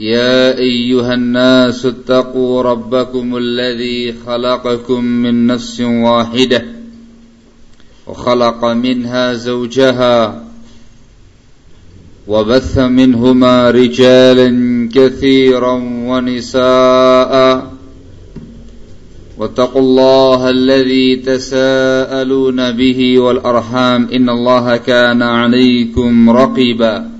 يا أيها الناس اتقوا ربكم الذي خلقكم من نفس واحدة وخلق منها زوجها وبث منهما رجالا كثيرا ونساء واتقوا الله الذي تساءلون به والأرحام إن الله كان عليكم رقيبا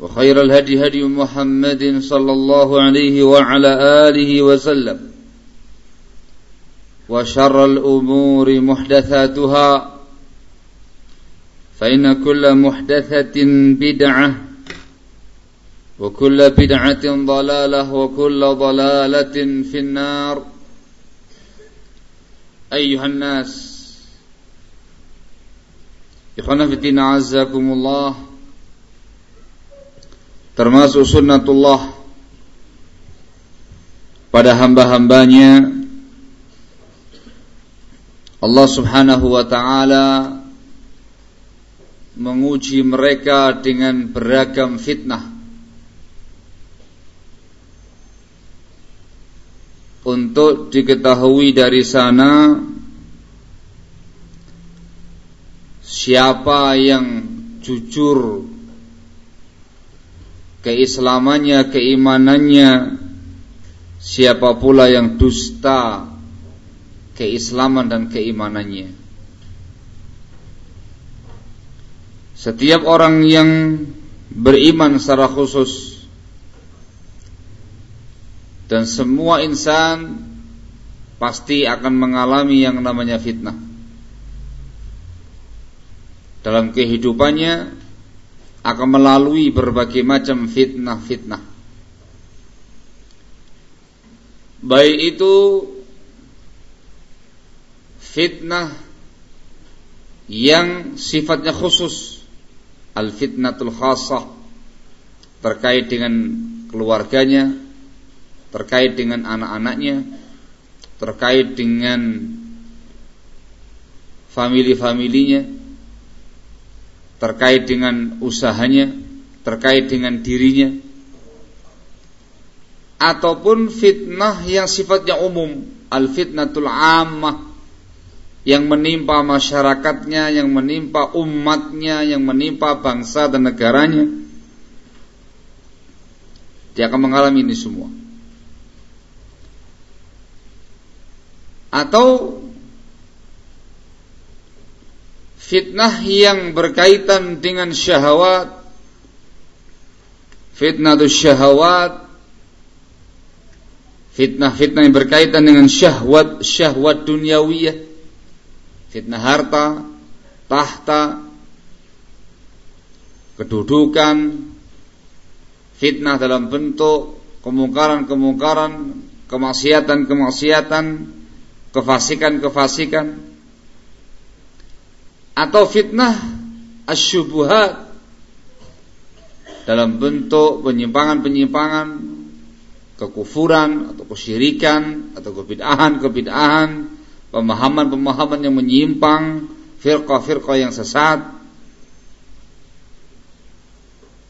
وخير الهدي هدي محمد صلى الله عليه وعلى آله وسلم. وشر الأمور محدثاتها. فإن كل محدثة بدعة وكل بدعة ضلالة وكل ضلالة في النار. أيها الناس إخوانا في الدين عزكم الله termasuk sunnatullah. Pada hamba-hambanya Allah subhanahu wa ta'ala menguji mereka dengan beragam fitnah. Untuk diketahui dari sana siapa yang jujur keislamannya, keimanannya, siapa pula yang dusta keislaman dan keimanannya. Setiap orang yang beriman secara khusus dan semua insan pasti akan mengalami yang namanya fitnah. Dalam kehidupannya akan melalui berbagai macam fitnah-fitnah. Baik itu fitnah yang sifatnya khusus, al-fitnatul khasah terkait dengan keluarganya, terkait dengan anak-anaknya, terkait dengan family-familinya, terkait dengan usahanya, terkait dengan dirinya, ataupun fitnah yang sifatnya umum, al-fitnatul ammah yang menimpa masyarakatnya, yang menimpa umatnya, yang menimpa bangsa dan negaranya. Dia akan mengalami ini semua. atau fitnah yang berkaitan dengan syahwat fitnah itu syahwat fitnah-fitnah yang berkaitan dengan syahwat syahwat duniawiyah fitnah harta tahta kedudukan fitnah dalam bentuk kemungkaran-kemungkaran kemaksiatan-kemaksiatan kefasikan-kefasikan atau fitnah asyubuhat dalam bentuk penyimpangan-penyimpangan kekufuran atau kesyirikan atau kebid'ahan-kebid'ahan pemahaman-pemahaman yang menyimpang firqah-firqah yang sesat.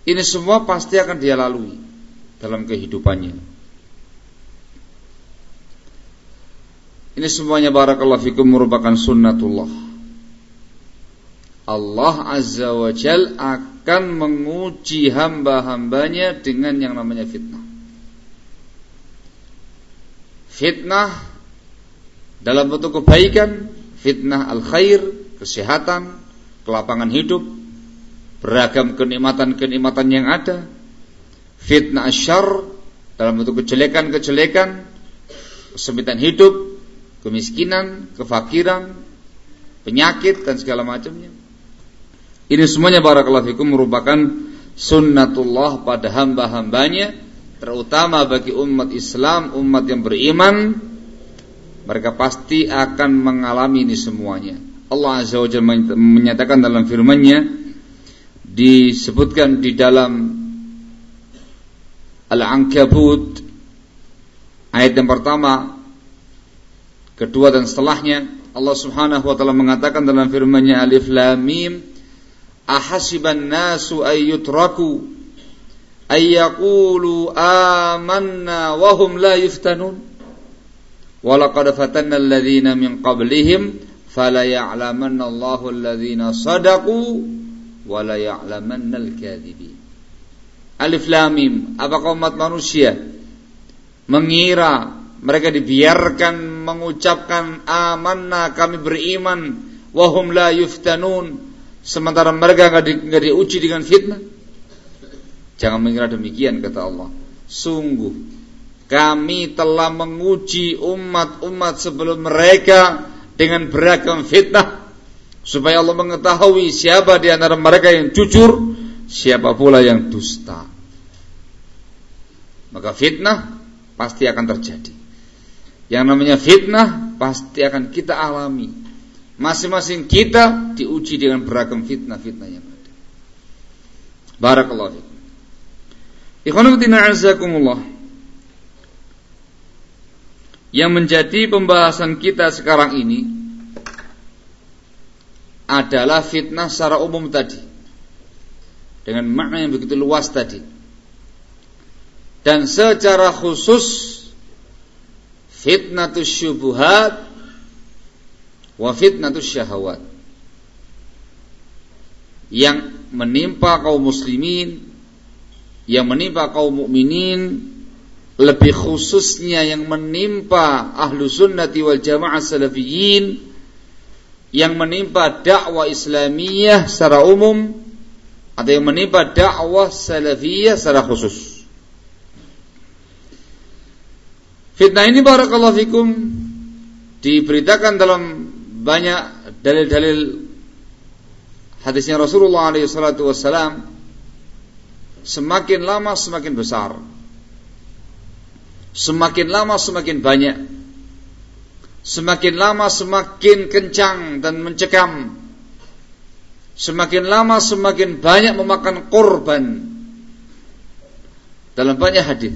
Ini semua pasti akan dia lalui dalam kehidupannya. Ini semuanya barakallahu fikum merupakan sunnatullah Allah Azza wa Jal akan menguji hamba-hambanya dengan yang namanya fitnah. Fitnah dalam bentuk kebaikan, fitnah al-khair, kesehatan, kelapangan hidup, beragam kenikmatan-kenikmatan yang ada, fitnah asyar dalam bentuk kejelekan-kejelekan, kesempitan hidup, kemiskinan, kefakiran, penyakit dan segala macamnya. Ini semuanya barakallahu fikum merupakan sunnatullah pada hamba-hambanya terutama bagi umat Islam, umat yang beriman mereka pasti akan mengalami ini semuanya. Allah Azza wa menyatakan dalam firman-Nya disebutkan di dalam Al-Ankabut ayat yang pertama, kedua dan setelahnya Allah Subhanahu wa taala mengatakan dalam firman-Nya Alif Lam Mim ahasiban nasu ay yutraku ay yaqulu amanna wa hum la yuftanun. Walaqad fatanna alladhina min qablihim fala ya'lamanna Allahu alladhina sadaqu wa la ya'lamanna al-kadhibin. Alif Lam Mim apakah umat manusia mengira mereka dibiarkan mengucapkan amanna kami beriman wahum la yuftanun sementara mereka nggak di, diuji dengan fitnah? Jangan mengira demikian kata Allah. Sungguh kami telah menguji umat-umat sebelum mereka dengan beragam fitnah supaya Allah mengetahui siapa di antara mereka yang jujur, siapa pula yang dusta. Maka fitnah pasti akan terjadi. Yang namanya fitnah pasti akan kita alami Masing-masing kita diuji dengan beragam fitnah-fitnah yang ada. Barakallahu fikum. Ikhwanuddin azakumullah. Yang menjadi pembahasan kita sekarang ini adalah fitnah secara umum tadi. Dengan makna yang begitu luas tadi. Dan secara khusus fitnah syubuhat wa fitnatus syahawat yang menimpa kaum muslimin yang menimpa kaum mukminin lebih khususnya yang menimpa ahlu sunnati wal jamaah salafiyin yang menimpa dakwah islamiyah secara umum atau yang menimpa dakwah salafiyah secara khusus. Fitnah ini barakallahu fikum diberitakan dalam banyak dalil-dalil hadisnya Rasulullah SAW semakin lama semakin besar. Semakin lama semakin banyak. Semakin lama semakin kencang dan mencekam. Semakin lama semakin banyak memakan korban. Dalam banyak hadis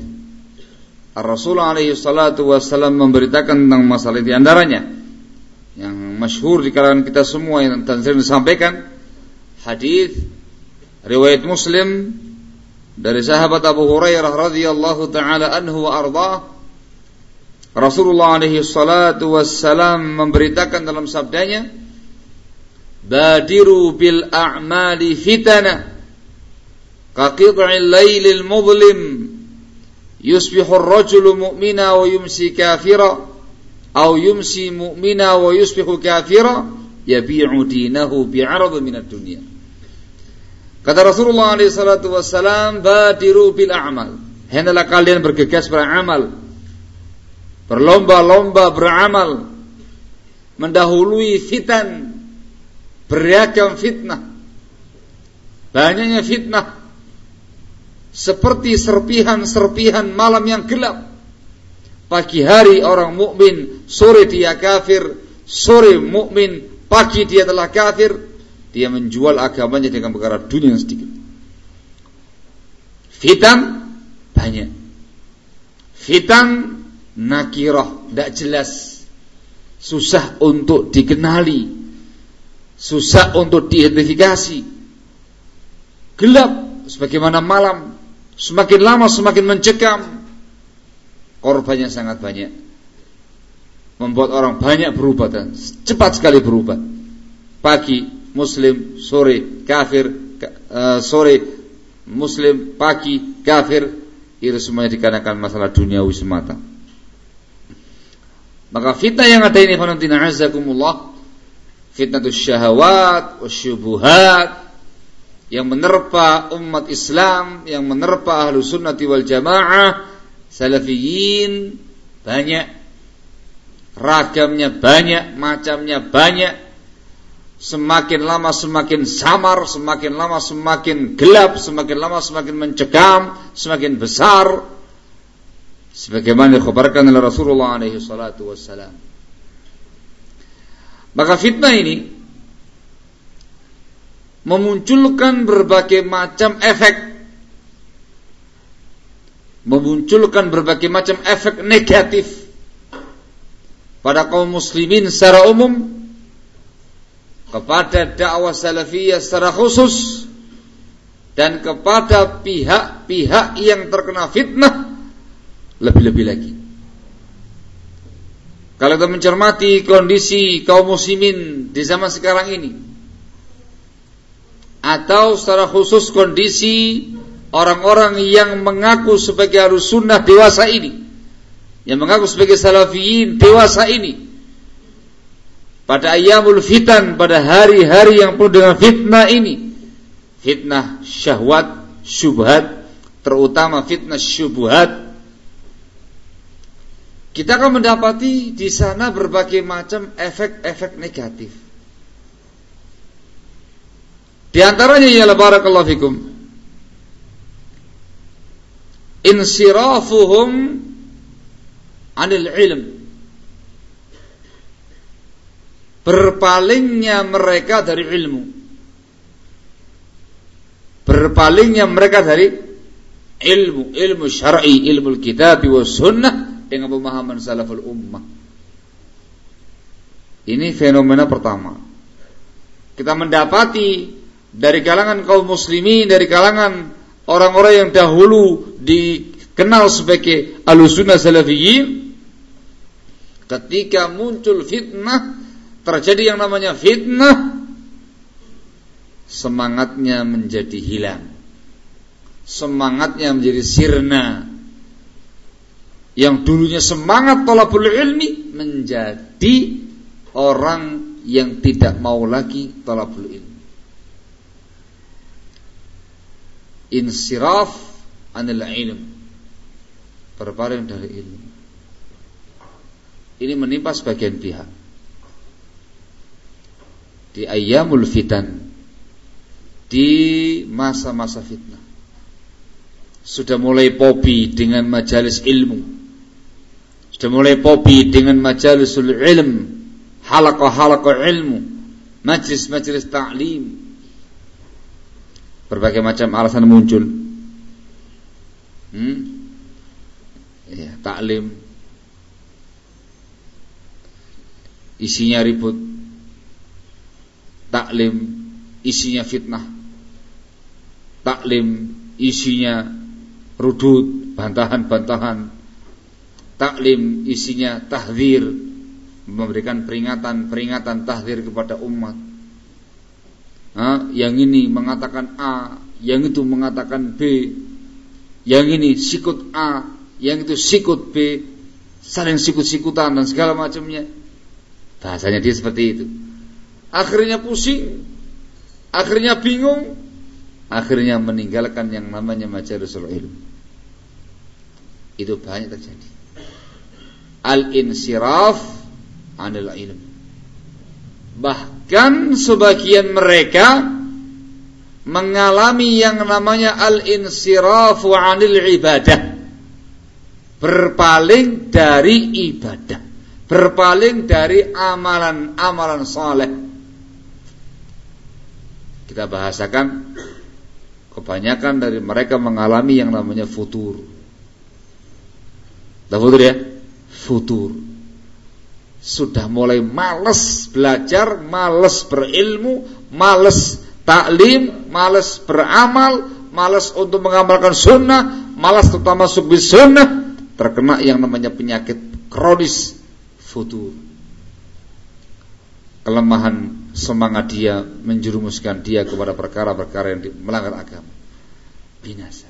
Rasulullah SAW memberitakan tentang masalah di antaranya yang masyhur di kalangan kita semua yang sering disampaikan hadis riwayat Muslim dari sahabat Abu Hurairah radhiyallahu taala anhu wa arda Rasulullah alaihi salatu wassalam memberitakan dalam sabdanya Badiru bil a'mali fitana ka qit'il lailil mudlim yusbihu ar-rajulu mu'mina wa yumsi kafira au yumsi mu'mina wa yusbihu kafira yabi'u dinahu bi'arad min ad-dunya. Kata Rasulullah alaihi salatu wasalam, badiru bil a'mal. Hendaklah kalian bergegas beramal. Berlomba-lomba beramal. Mendahului fitan. Beragam fitnah. Banyaknya fitnah. Seperti serpihan-serpihan malam yang gelap Pagi hari orang mukmin, sore dia kafir, sore mukmin, pagi dia telah kafir, dia menjual agamanya dengan perkara dunia yang sedikit. Fitan banyak. Fitan nakirah, tidak jelas. Susah untuk dikenali. Susah untuk diidentifikasi. Gelap sebagaimana malam. Semakin lama semakin mencekam. Korbannya sangat banyak. Membuat orang banyak berubah dan cepat sekali berubah. Pagi muslim, sore kafir, uh, sore muslim, pagi kafir, itu semuanya dikarenakan masalah duniawi semata. Maka fitnah yang ada ini fanantina azakumullah fitnah syahwat wasyubuhat yang menerpa umat Islam, yang menerpa ahlu sunnati wal jamaah, salafiyin banyak, ragamnya banyak, macamnya banyak, semakin lama semakin samar, semakin lama semakin gelap, semakin lama semakin mencekam, semakin besar. Sebagaimana dikhabarkan oleh Rasulullah alaihi salatu wassalam. Maka fitnah ini memunculkan berbagai macam efek memunculkan berbagai macam efek negatif pada kaum muslimin secara umum kepada dakwah salafiyah secara khusus dan kepada pihak-pihak yang terkena fitnah lebih-lebih lagi. Kalau kita mencermati kondisi kaum muslimin di zaman sekarang ini atau secara khusus kondisi orang-orang yang mengaku sebagai harus sunnah dewasa ini. Yang mengaku sebagai salafiyin dewasa ini. Pada ayamul fitan pada hari-hari yang penuh dengan fitnah ini. Fitnah syahwat syubhat terutama fitnah syubhat. Kita akan mendapati di sana berbagai macam efek-efek negatif. Di antaranya ialah barakallahu fikum insirafuhum anil ilm berpalingnya mereka dari ilmu. Berpalingnya mereka dari ilmu. Ilmu syar'i ilmu kitab wa sunnah dengan pemahaman salaful ummah. Ini fenomena pertama. Kita mendapati dari kalangan kaum muslimin dari kalangan orang-orang yang dahulu dikenal sebagai alusunnah salafiyin ketika muncul fitnah terjadi yang namanya fitnah semangatnya menjadi hilang. Semangatnya menjadi sirna. Yang dulunya semangat tolabul ilmi menjadi orang yang tidak mau lagi tolabul ilmi insiraf anil ilm. Berpaling dari ilmu. Ini menimpa sebagian pihak. Di ayamul fitan. Di masa-masa fitnah. Sudah mulai popi dengan majalis ilmu. Sudah mulai popi dengan majalisul ilm. Halaqah-halaqah ilmu. Majlis-majlis ta'lim berbagai macam alasan muncul. Hmm? ya, taklim. Isinya ribut. Taklim isinya fitnah. Taklim isinya rudud bantahan-bantahan. Taklim isinya tahdir memberikan peringatan-peringatan tahdir kepada umat ha? yang ini mengatakan A yang itu mengatakan B yang ini sikut A yang itu sikut B saling sikut-sikutan dan segala macamnya bahasanya dia seperti itu akhirnya pusing, akhirnya bingung, akhirnya meninggalkan yang namanya majalisul ilmu. Itu banyak terjadi. Al-insiraf anil ilm. Bahkan sebagian mereka mengalami yang namanya al-insirafu anil ibadah. Berpaling dari ibadah. Berpaling dari amalan-amalan saleh kita bahasakan Kebanyakan dari mereka mengalami yang namanya futur. Tahu futur ya? Futur. Sudah mulai males belajar, males berilmu, males taklim, males beramal, males untuk mengamalkan sunnah, malas tetap masuk sunnah, terkena yang namanya penyakit kronis futur. Kelemahan semangat dia menjerumuskan dia kepada perkara-perkara yang melanggar agama. Binasa.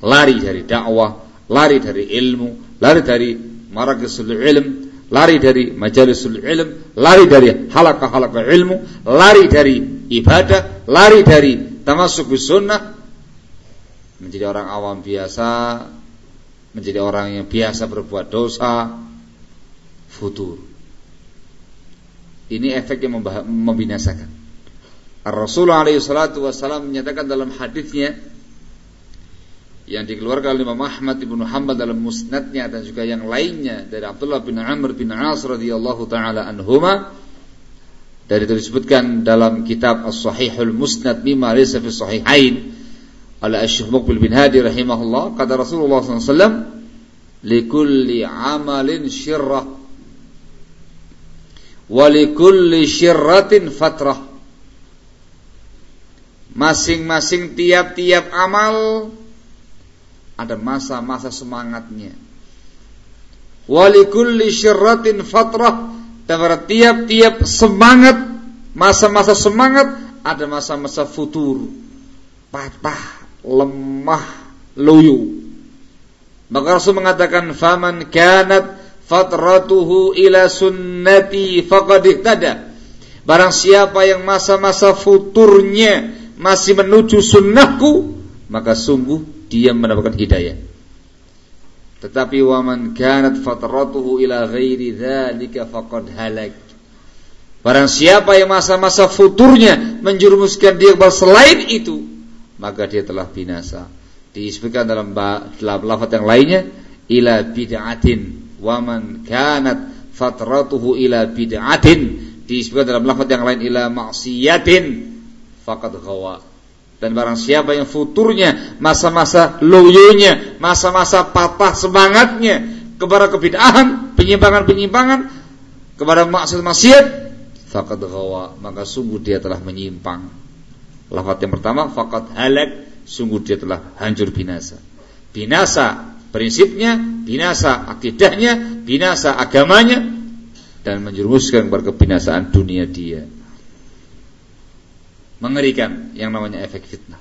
Lari dari dakwah, lari dari ilmu, lari dari marakisul ilm, lari dari majalisul ilm, lari dari halakah-halakah ilmu, lari dari ibadah, lari dari tamasuk bis sunnah, menjadi orang awam biasa, menjadi orang yang biasa berbuat dosa, futur ini efek yang membinasakan. Rasulullah alaihi wasallam menyatakan dalam hadisnya yang dikeluarkan oleh Imam Ahmad bin Hanbal dalam musnadnya dan juga yang lainnya dari Abdullah bin Amr bin As radhiyallahu taala anhuma. Dari disebutkan dalam kitab As-Sahihul Musnad mimma laysa fi sahihain. Oleh Syekh Muqbil bin Hadi rahimahullah kata Rasulullah SAW likulli amalin syirrah walikulli syirratin fatrah. Masing-masing tiap-tiap amal ada masa-masa semangatnya. Walikulli syirratin fatrah. Dan pada tiap-tiap semangat masa-masa semangat ada masa-masa futur. Patah lemah loyo. Maka Rasul mengatakan faman kanat fatratuhu ila sunnati faqad ihtada. Barang siapa yang masa-masa futurnya masih menuju sunnahku, maka sungguh dia mendapatkan hidayah. Tetapi waman kanat fatratuhu ila ghairi dzalika faqad halak. Barang siapa yang masa-masa futurnya menjerumuskan dia kepada selain itu, maka dia telah binasa. Disebutkan dalam dalam lafaz yang lainnya ila bid'atin waman kanat fatratuhu ila bid'atin disebutkan dalam lafaz yang lain ila maksiatin faqad ghawa dan barang siapa yang futurnya masa-masa loyonya masa-masa patah semangatnya kepada kebid'ahan penyimpangan-penyimpangan kepada maksiat-maksiat faqad ghawa maka sungguh dia telah menyimpang lafaz yang pertama faqad halak sungguh dia telah hancur binasa binasa prinsipnya, binasa akidahnya, binasa agamanya dan menjerumuskan kepada kebinasaan dunia dia. Mengerikan yang namanya efek fitnah.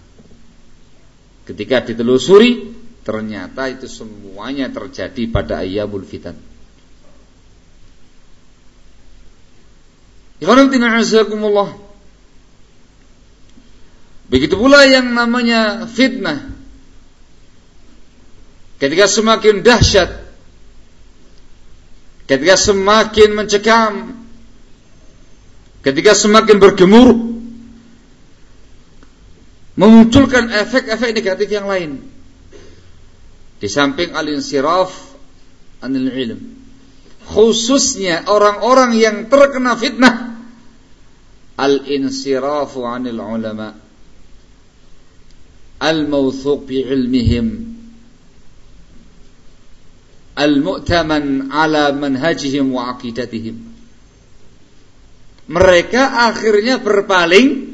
Ketika ditelusuri, ternyata itu semuanya terjadi pada ayamul fitan. Begitu pula yang namanya fitnah ketika semakin dahsyat, ketika semakin mencekam, ketika semakin bergemuruh, memunculkan efek-efek negatif yang lain. Di samping al-insiraf anil ilm. Khususnya orang-orang yang terkena fitnah al-insirafu anil ulama al-mawthuq bi ilmihim al-mu'taman ala manhajihim wa aqidatihim. Mereka akhirnya berpaling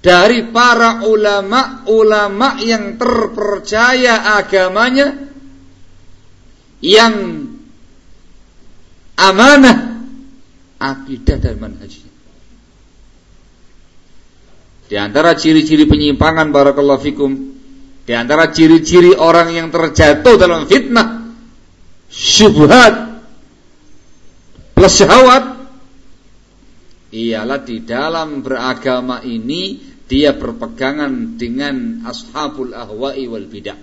dari para ulama-ulama yang terpercaya agamanya yang amanah akidah dan manhajnya. Di antara ciri-ciri penyimpangan barakallahu fikum, di antara ciri-ciri orang yang terjatuh dalam fitnah syubhat plus syahwat ialah di dalam beragama ini dia berpegangan dengan ashabul ahwa'i wal bidah.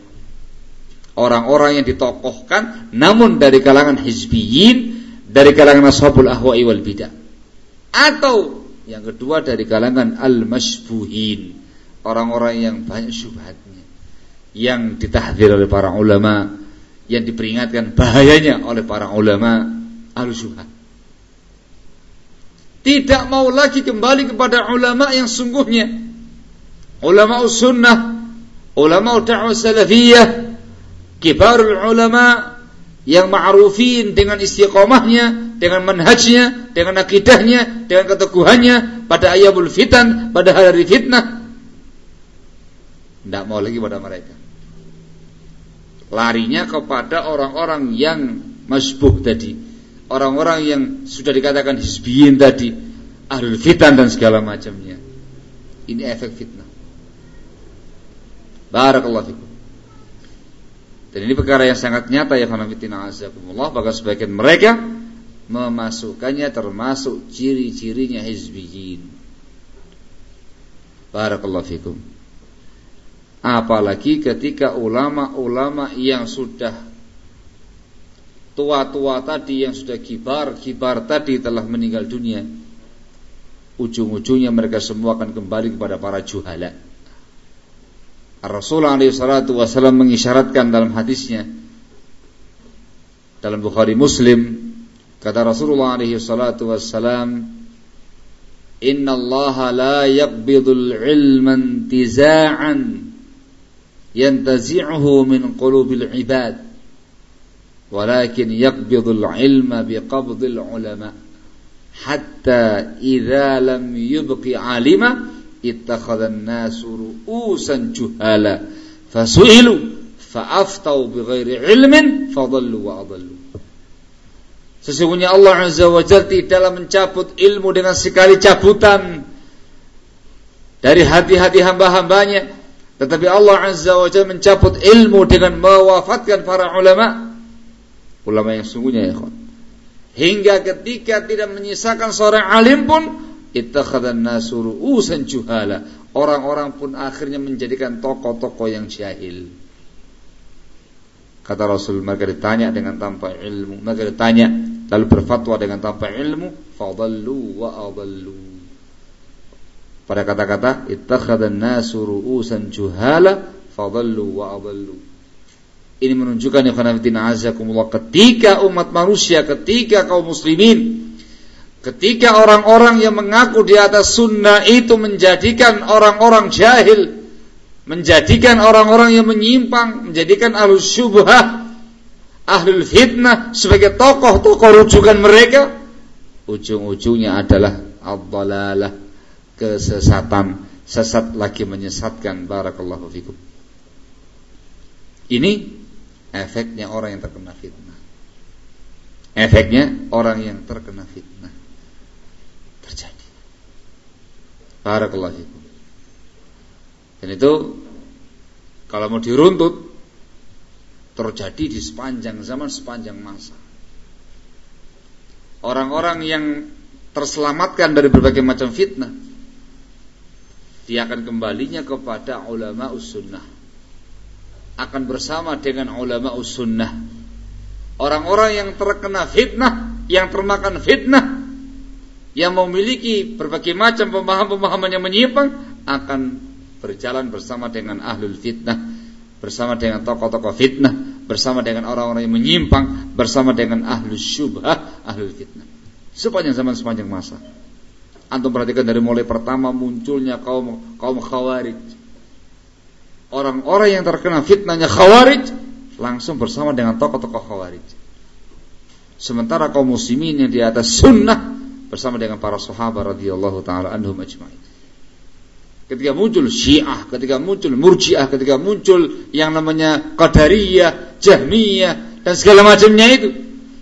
Orang-orang yang ditokohkan namun dari kalangan hizbiyin, dari kalangan ashabul ahwa'i wal bidah. Atau yang kedua dari kalangan al-masbuhin, orang-orang yang banyak syubhatnya. Yang ditahdir oleh para ulama, yang diperingatkan bahayanya oleh para ulama al Tidak mau lagi kembali kepada ulama yang sungguhnya. Ulama sunnah, ulama da'wah salafiyah, kibarul ulama yang ma'rufin dengan istiqomahnya, dengan manhajnya, dengan akidahnya, dengan keteguhannya pada ayamul fitan, pada hari fitnah. Tidak mau lagi pada mereka. Larinya kepada orang-orang yang masbuh tadi. Orang-orang yang sudah dikatakan hisbiyin tadi. Ahlul fitan dan segala macamnya. Ini efek fitnah. Barakallahu fikum. Dan ini perkara yang sangat nyata ya khanafitina azakumullah bahkan sebagian mereka memasukkannya termasuk ciri-cirinya hizbiyin. Barakallahu fikum. Apalagi ketika ulama-ulama yang sudah tua-tua tadi yang sudah kibar-kibar tadi telah meninggal dunia. Ujung-ujungnya mereka semua akan kembali kepada para juhala Rasulullah SAW mengisyaratkan dalam hadisnya dalam Bukhari Muslim kata Rasulullah SAW Inna Allah la yaqbidul ilma intiza'an yantazi'uhu min qulubil ibad walakin yaqbidul ilma biqabdil ulama hatta idza lam yubqi alima ittakhadhan nasu ru'usan juhala. Fasu'ilu fa'aftau bighairi ilmin fadallu wa adallu. Sesungguhnya Allah Azza wa Jalla tidaklah mencabut ilmu dengan sekali cabutan dari hati-hati hamba-hambanya. Tetapi Allah Azza wa Jalla mencabut ilmu dengan mewafatkan para ulama ulama yang sungguhnya ya hingga ketika tidak menyisakan seorang alim pun ittakhadhan nasu ru'usan juhala. Orang-orang pun akhirnya menjadikan tokoh-tokoh yang jahil. Kata Rasul mereka ditanya dengan tanpa ilmu, mereka ditanya lalu berfatwa dengan tanpa ilmu, fadallu wa adallu. Pada kata-kata ittakhadhan nasu ru'usan juhala fadallu wa adallu. Ini menunjukkan ketika umat manusia, ketika kaum muslimin Ketika orang-orang yang mengaku di atas sunnah itu menjadikan orang-orang jahil, menjadikan orang-orang yang menyimpang, menjadikan ahlul syubhah, ahlul fitnah sebagai tokoh-tokoh rujukan mereka, ujung-ujungnya adalah abdalalah kesesatan, sesat lagi menyesatkan barakallahu fikum. Ini efeknya orang yang terkena fitnah. Efeknya orang yang terkena fitnah. Barakallahu fikum. Dan itu kalau mau diruntut terjadi di sepanjang zaman sepanjang masa. Orang-orang yang terselamatkan dari berbagai macam fitnah dia akan kembalinya kepada ulama sunnah akan bersama dengan ulama sunnah orang-orang yang terkena fitnah yang termakan fitnah yang memiliki berbagai macam pemahaman-pemahaman yang menyimpang akan berjalan bersama dengan ahlul fitnah, bersama dengan tokoh-tokoh fitnah, bersama dengan orang-orang yang menyimpang, bersama dengan ahlul syubhah, ahlul fitnah. Sepanjang zaman sepanjang masa. Antum perhatikan dari mulai pertama munculnya kaum kaum khawarij. Orang-orang yang terkena fitnahnya khawarij langsung bersama dengan tokoh-tokoh khawarij. Sementara kaum muslimin yang di atas sunnah bersama dengan para sahabat radhiyallahu taala anhum ajmain. Ketika muncul Syiah, ketika muncul Murji'ah, ketika muncul yang namanya Qadariyah, Jahmiyah dan segala macamnya itu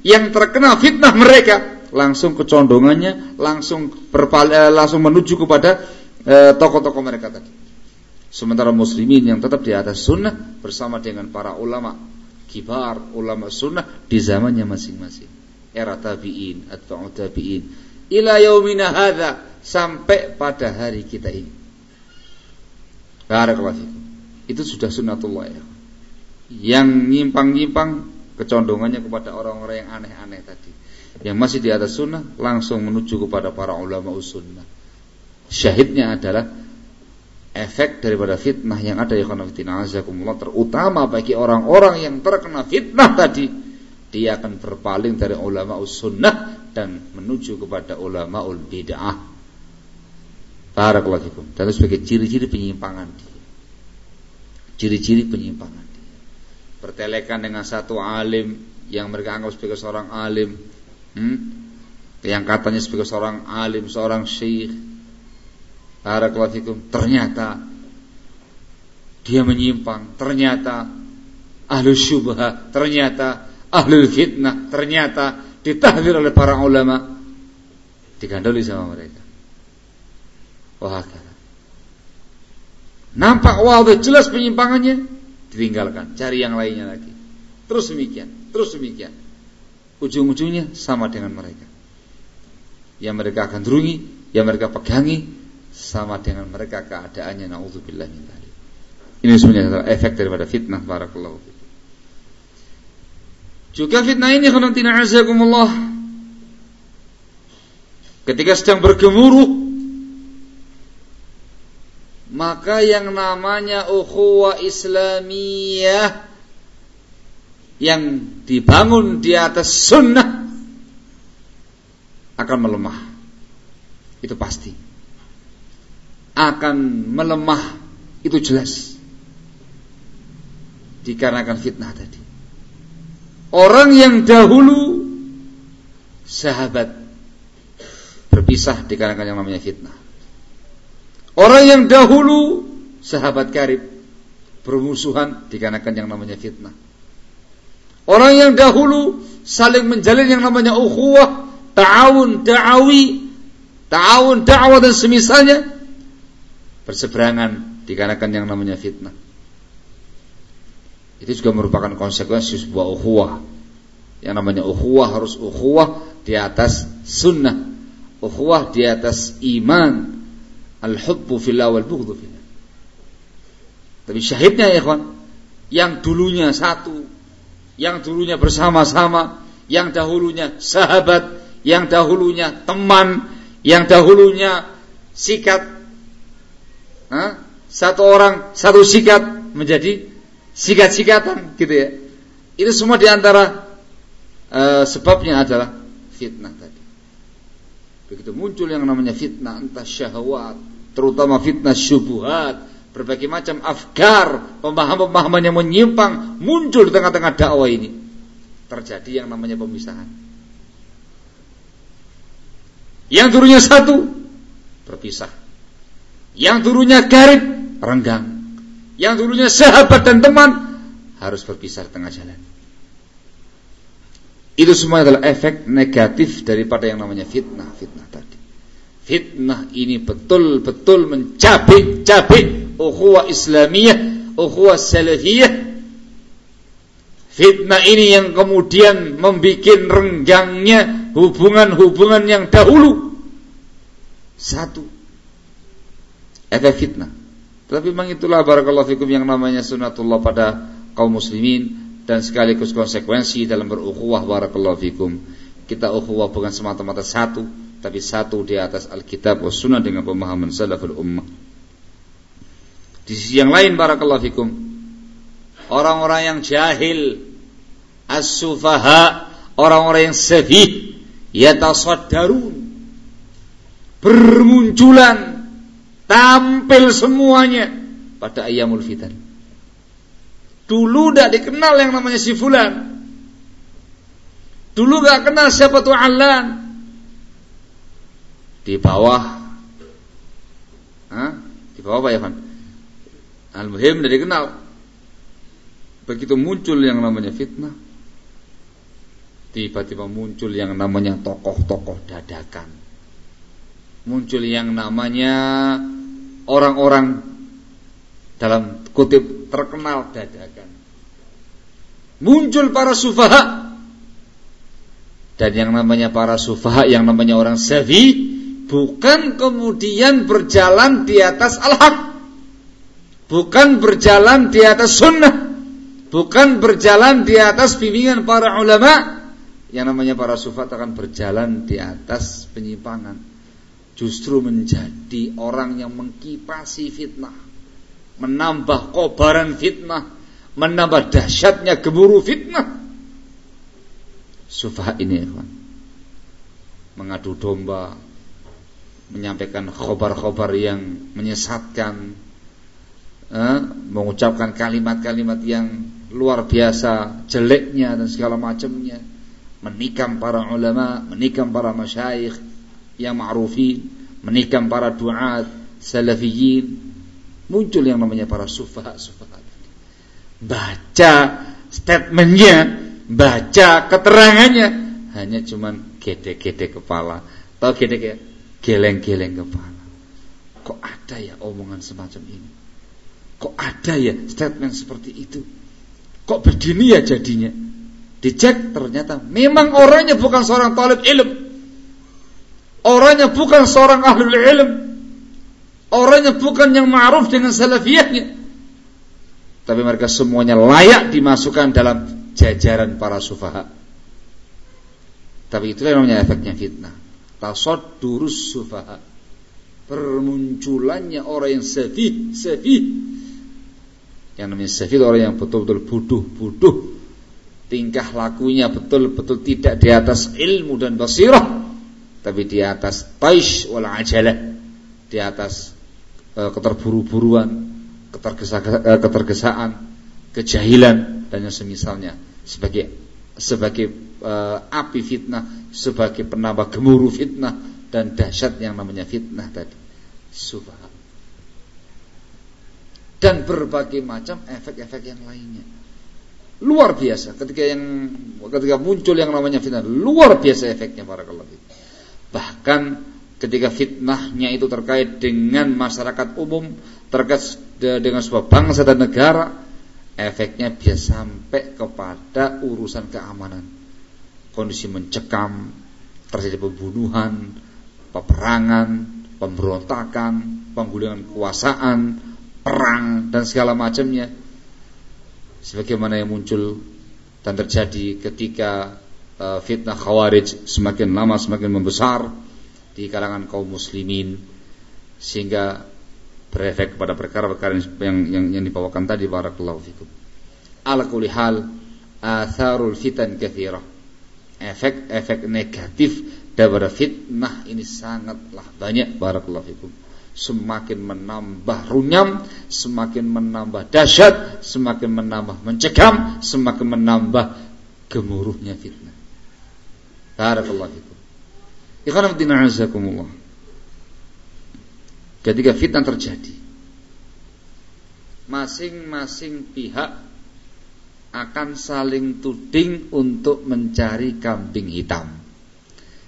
yang terkena fitnah mereka langsung kecondongannya langsung berpal, eh, langsung menuju kepada eh, tokoh-tokoh eh, mereka tadi. Sementara muslimin yang tetap di atas sunnah bersama dengan para ulama kibar, ulama sunnah di zamannya masing-masing. Era tabi'in atau tabi'in ila yaumina hadza sampai pada hari kita ini. Barakallahu Itu sudah sunnatullah ya. Yang nyimpang-nyimpang kecondongannya kepada orang-orang yang aneh-aneh tadi. Yang masih di atas sunnah langsung menuju kepada para ulama sunnah. Syahidnya adalah efek daripada fitnah yang ada ya azakumullah terutama bagi orang-orang yang terkena fitnah tadi dia akan berpaling dari ulama sunnah dan menuju kepada ulama ul bid'ah. Barakallahu fikum. Dan sebagai ciri-ciri penyimpangan dia. Ciri-ciri penyimpangan dia. Bertelekan dengan satu alim yang mereka anggap sebagai seorang alim. Hmm? Yang katanya sebagai seorang alim, seorang syekh. Barakallahu. Ternyata dia menyimpang. Ternyata ahlu syubha. Ternyata ahlu fitnah. Ternyata ditahdir oleh para ulama. Digandoli sama mereka. Wahakala. Nampak wadah jelas penyimpangannya, ditinggalkan, cari yang lainnya lagi. Terus demikian, terus demikian. Ujung-ujungnya sama dengan mereka. Yang mereka akan durungi, yang mereka pegangi sama dengan mereka keadaannya naudzubillah min. Ini sebenarnya efek daripada fitnah barakallahu. Juga fitnah ini khanatina azakumullah ketika sedang bergemuruh maka yang namanya ukhuwah Islamiyah yang dibangun di atas sunnah akan melemah. Itu pasti. Akan melemah itu jelas. Dikarenakan fitnah tadi. Orang yang dahulu sahabat berpisah dikarenakan yang namanya fitnah. Orang yang dahulu sahabat karib bermusuhan dikarenakan yang namanya fitnah. Orang yang dahulu saling menjalin yang namanya ukhuwah, ta'awun, da'awi, ta'awun, da'wah dan semisalnya berseberangan dikarenakan yang namanya fitnah. Itu juga merupakan konsekuensi sebuah ukhuwah. Yang namanya ukhuwah harus ukhuwah di atas sunnah, ukhuwah di atas iman, Al-hubbu fillah wal bughdhu fillah. Tapi syahidnya ya yang dulunya satu, yang dulunya bersama-sama, yang dahulunya sahabat, yang dahulunya teman, yang dahulunya sikat, ha? satu orang satu sikat menjadi sikat-sikatan, gitu ya. Itu semua di antara uh, sebabnya adalah fitnah tadi. Begitu muncul yang namanya fitnah, entah syahwat, terutama fitnah syubuhat, berbagai macam afkar, pemahaman-pemahaman yang menyimpang muncul di tengah-tengah dakwah ini. Terjadi yang namanya pemisahan. Yang turunnya satu berpisah. Yang turunnya karib renggang. Yang turunnya sahabat dan teman harus berpisah di tengah jalan. Itu semua adalah efek negatif daripada yang namanya fitnah, fitnah tadi. Fitnah ini betul-betul mencabik-cabik ukhuwah Islamiyah, ukhuwah Salafiyah. Fitnah ini yang kemudian membuat renggangnya hubungan-hubungan yang dahulu. Satu. Efek fitnah. Tapi memang itulah barakallahu fikum yang namanya sunatullah pada kaum muslimin dan sekaligus konsekuensi dalam berukhuwah barakallahu fikum. Kita ukhuwah bukan semata-mata satu, tapi satu di atas Alkitab wa Sunnah dengan pemahaman salaful ummah. Di sisi yang lain barakallahu fikum orang-orang yang jahil as-sufaha orang-orang yang sefih yatasaddarun bermunculan tampil semuanya pada ayamul fitan. Dulu tidak dikenal yang namanya si fulan. Dulu gak kenal siapa tuh Alan di bawah. Hah? di bawah apa ya Van? Al-Muhim dari kenal begitu muncul yang namanya fitnah tiba-tiba muncul yang namanya tokoh-tokoh dadakan muncul yang namanya orang-orang dalam kutip terkenal dadakan. Muncul para sufaha. Dan yang namanya para sufaha yang namanya orang safi bukan kemudian berjalan di atas al-haq. Bukan berjalan di atas sunnah. Bukan berjalan di atas bimbingan para ulama. Yang namanya para sufat akan berjalan di atas penyimpangan justru menjadi orang yang mengkipasi fitnah menambah kobaran fitnah menambah dahsyatnya gemuruh fitnah. Sufah ini mengadu domba menyampaikan khobar-khobar yang menyesatkan, eh, mengucapkan kalimat-kalimat yang luar biasa jeleknya dan segala macamnya, menikam para ulama, menikam para masyayikh yang ma'rufin, menikam para duat salafiyin, muncul yang namanya para sufaha-sufaha. Baca statementnya, baca keterangannya, hanya cuman gede-gede kepala. Tahu gede ya? Geleng-geleng kepala. Kok ada ya omongan semacam ini? Kok ada ya statement seperti itu? Kok begini ya jadinya? Dicek ternyata memang orangnya bukan seorang talib ilm. Orangnya bukan seorang ahli ilm. Orangnya bukan yang ma'ruf dengan salafiyahnya. Tapi mereka semuanya layak dimasukkan dalam jajaran para sufaha. Tapi itulah namanya efeknya fitnah. durus sufaha. Permunculannya orang yang sefih, sefih. Yang namanya sefih orang yang betul-betul bodoh-bodoh. Tingkah lakunya betul-betul tidak di atas ilmu dan basirah. Tapi di atas taish wal ajalah. Di atas uh, keterburu-buruan, ketergesa uh, ketergesaan, kejahilan dan yang semisalnya sebagai sebagai uh, api fitnah, sebagai penambah gemuruh fitnah dan dahsyat yang namanya fitnah tadi. Subhan. Dan berbagai macam efek-efek yang lainnya. Luar biasa ketika yang ketika muncul yang namanya fitnah, luar biasa efeknya para itu. Bahkan ketika fitnahnya itu terkait dengan masyarakat umum, terkait dengan sebuah bangsa dan negara, efeknya bisa sampai kepada urusan keamanan. Kondisi mencekam, terjadi pembunuhan, peperangan, pemberontakan, penggulingan kekuasaan, perang dan segala macamnya. Sebagaimana yang muncul dan terjadi ketika uh, fitnah khawarij semakin lama semakin membesar di kalangan kaum muslimin sehingga berefek kepada perkara-perkara yang yang yang dibawakan tadi barakallahu fikum. Ala kulli hal atharul fitan katsirah. Efek-efek negatif daripada fitnah ini sangatlah banyak barakallahu fikum. Semakin menambah runyam, semakin menambah dahsyat, semakin menambah mencekam, semakin menambah gemuruhnya fitnah. Barakallahu fikum. Ikhwan azakumullah. Ketika fitnah terjadi, masing-masing pihak akan saling tuding untuk mencari kambing hitam.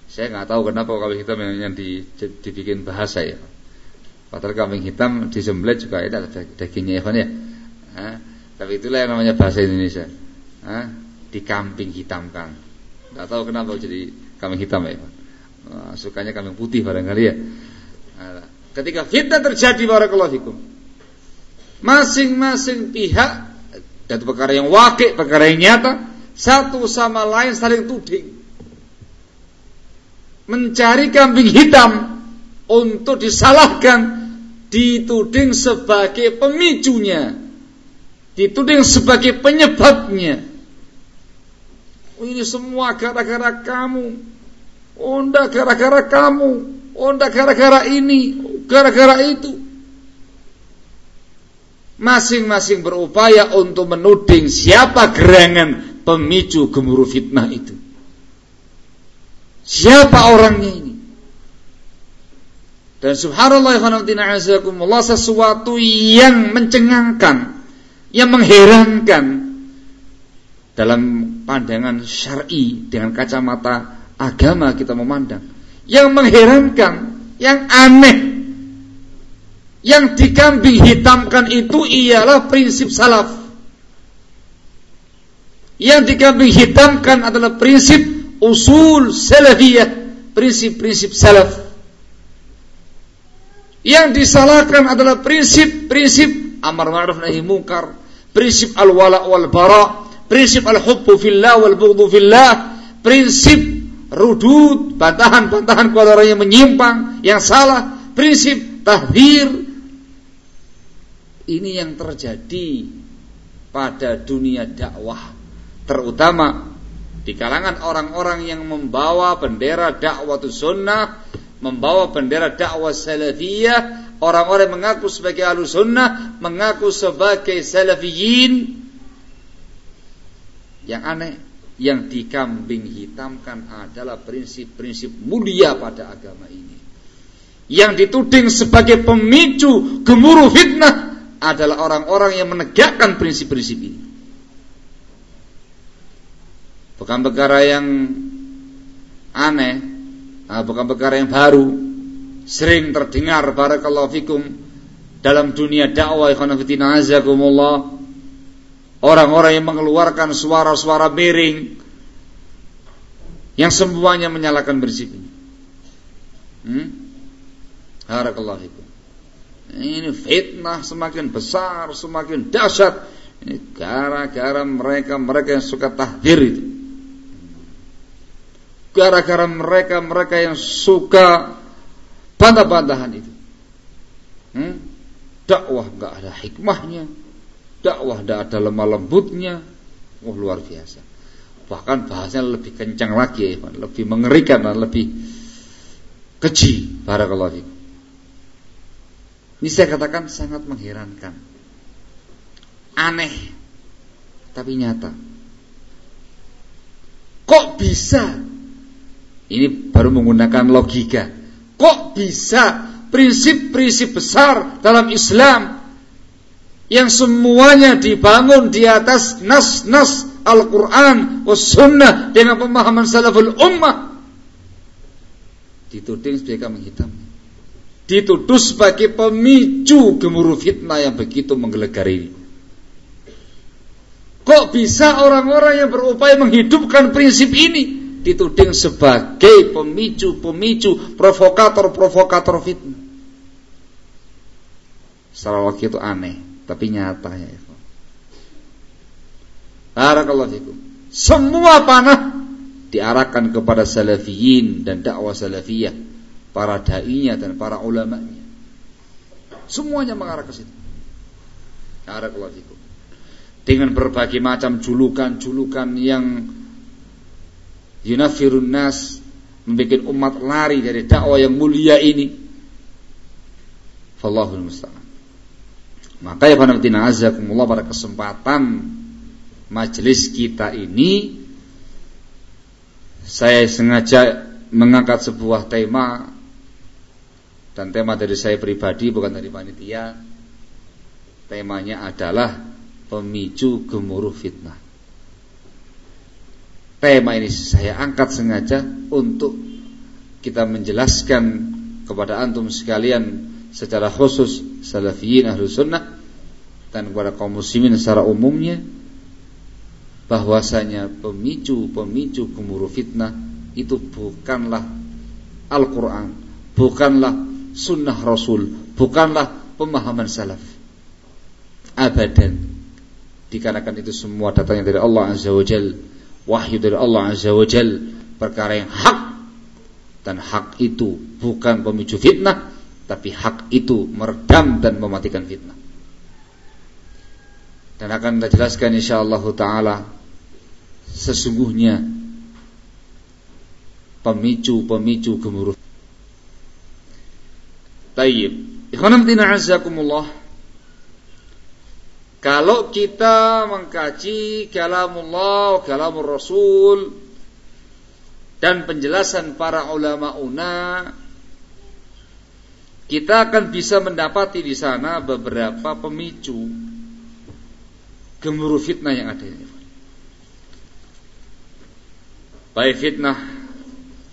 Saya nggak tahu kenapa kambing hitam yang, yang di, dibikin bahasa ya. Padahal kambing hitam disembelih juga ada dagingnya ya. Nah, tapi itulah yang namanya bahasa Indonesia. Nah, dikambing hitamkan. Nggak tahu kenapa jadi kambing hitam ya. Nah, sukanya kambing putih barangkali ya. Nah, ketika fitnah terjadi barakallahu fikum. Masing-masing pihak dan perkara yang wakil, perkara yang nyata, satu sama lain saling tuding. Mencari kambing hitam untuk disalahkan, dituding sebagai pemicunya, dituding sebagai penyebabnya. Oh, ini semua gara-gara kamu. Oh, enggak gara-gara kamu. Oh, enggak gara-gara ini. Gara-gara itu. Masing-masing berupaya untuk menuding siapa gerangan pemicu gemuruh fitnah itu. Siapa orangnya ini? Dan subhanallah ya sesuatu yang mencengangkan, yang mengherankan dalam pandangan syar'i dengan kacamata agama kita memandang. Yang mengherankan yang aneh yang dikambing hitamkan itu ialah prinsip salaf. Yang dikambing hitamkan adalah prinsip usul salafiyah prinsip-prinsip salaf. Yang disalahkan adalah prinsip-prinsip amar ma'ruf nahi munkar prinsip al-wala wal bara prinsip al-hubbu fillah wal bughdhu fillah, prinsip rudud, bantahan-bantahan kepada orang yang menyimpang, yang salah, prinsip tahdir. Ini yang terjadi pada dunia dakwah, terutama di kalangan orang-orang yang membawa bendera dakwah sunnah membawa bendera dakwah salafiyah, orang-orang mengaku sebagai ahlu sunnah, mengaku sebagai salafiyin. Yang aneh, yang dikambing hitamkan adalah prinsip-prinsip mulia pada agama ini. Yang dituding sebagai pemicu gemuruh fitnah adalah orang-orang yang menegakkan prinsip-prinsip ini. Bukan perkara yang aneh, ah, bukan perkara yang baru, sering terdengar barakallahu fikum dalam dunia dakwah ikhwan azakumullah orang-orang yang mengeluarkan suara-suara miring yang semuanya menyalakan prinsip ini. Hmm? Fikum. Ini fitnah semakin besar, semakin dahsyat. Ini gara-gara mereka-mereka yang suka tahdir itu gara-gara mereka-mereka yang suka bantah-bantahan itu. Hmm? Dakwah nggak ada hikmahnya, dakwah nggak ada lemah lembutnya, oh luar biasa. Bahkan bahasanya lebih kencang lagi ya, lebih mengerikan dan lebih keji. Barakallahu fikum. Ini saya katakan sangat mengherankan. Aneh tapi nyata. Kok bisa ini baru menggunakan logika. Kok bisa prinsip-prinsip besar dalam Islam yang semuanya dibangun di atas nas-nas Al-Quran was sunnah dengan pemahaman salaful ummah. Dituding sebagai kambing hitam dituduh sebagai pemicu gemuruh fitnah yang begitu menggelegar ini. Kok bisa orang-orang yang berupaya menghidupkan prinsip ini dituding sebagai pemicu-pemicu provokator-provokator fitnah. Secara itu aneh, tapi nyata ya. Barakallahu fikum. Semua panah diarahkan kepada salafiyin dan dakwah salafiyah, para dai-nya dan para ulamanya. Semuanya mengarah ke situ. Barakallahu fikum. Dengan berbagai macam julukan-julukan yang yunafirun nas membuat umat lari dari dakwah yang mulia ini fallahul musta'an maka ya panatina azakumullah pada kesempatan majelis kita ini saya sengaja mengangkat sebuah tema dan tema dari saya pribadi bukan dari panitia temanya adalah pemicu gemuruh fitnah. Tema ini saya angkat sengaja untuk kita menjelaskan kepada antum sekalian secara khusus salafiyin ahlu sunnah dan kepada kaum muslimin secara umumnya bahwasanya pemicu-pemicu gemuruh fitnah itu bukanlah Al-Quran bukanlah sunnah Rasul bukanlah pemahaman salaf. Abadan. Dikarenakan itu semua datangnya dari Allah Azza wa Jalla wahyu dari Allah Azza wa Jal perkara yang hak. Dan hak itu bukan pemicu fitnah tapi hak itu meredam dan mematikan fitnah. Dan akan kita jelaskan insyaallah taala sesungguhnya pemicu-pemicu gemuruh. Tayyib. Ikhwanam azakumullah. Kalau kita mengkaji kalamullah, kalamur Rasul dan penjelasan para ulama una, kita akan bisa mendapati di sana beberapa pemicu gemuruh fitnah yang ada. Baik fitnah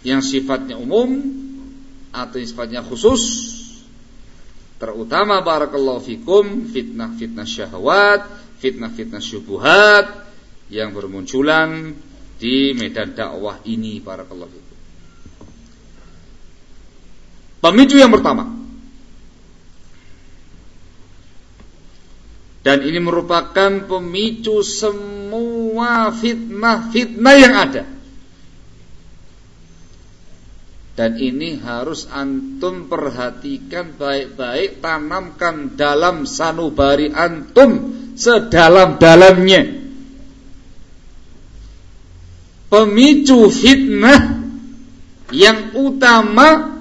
yang sifatnya umum atau yang sifatnya khusus terutama barakallahu fikum fitnah-fitnah syahwat, fitnah-fitnah syubuhat yang bermunculan di medan dakwah ini barakallahu fikum. Pemicu yang pertama dan ini merupakan pemicu semua fitnah-fitnah yang ada. Dan ini harus antum perhatikan baik-baik Tanamkan dalam sanubari antum Sedalam-dalamnya. Pemicu fitnah Yang utama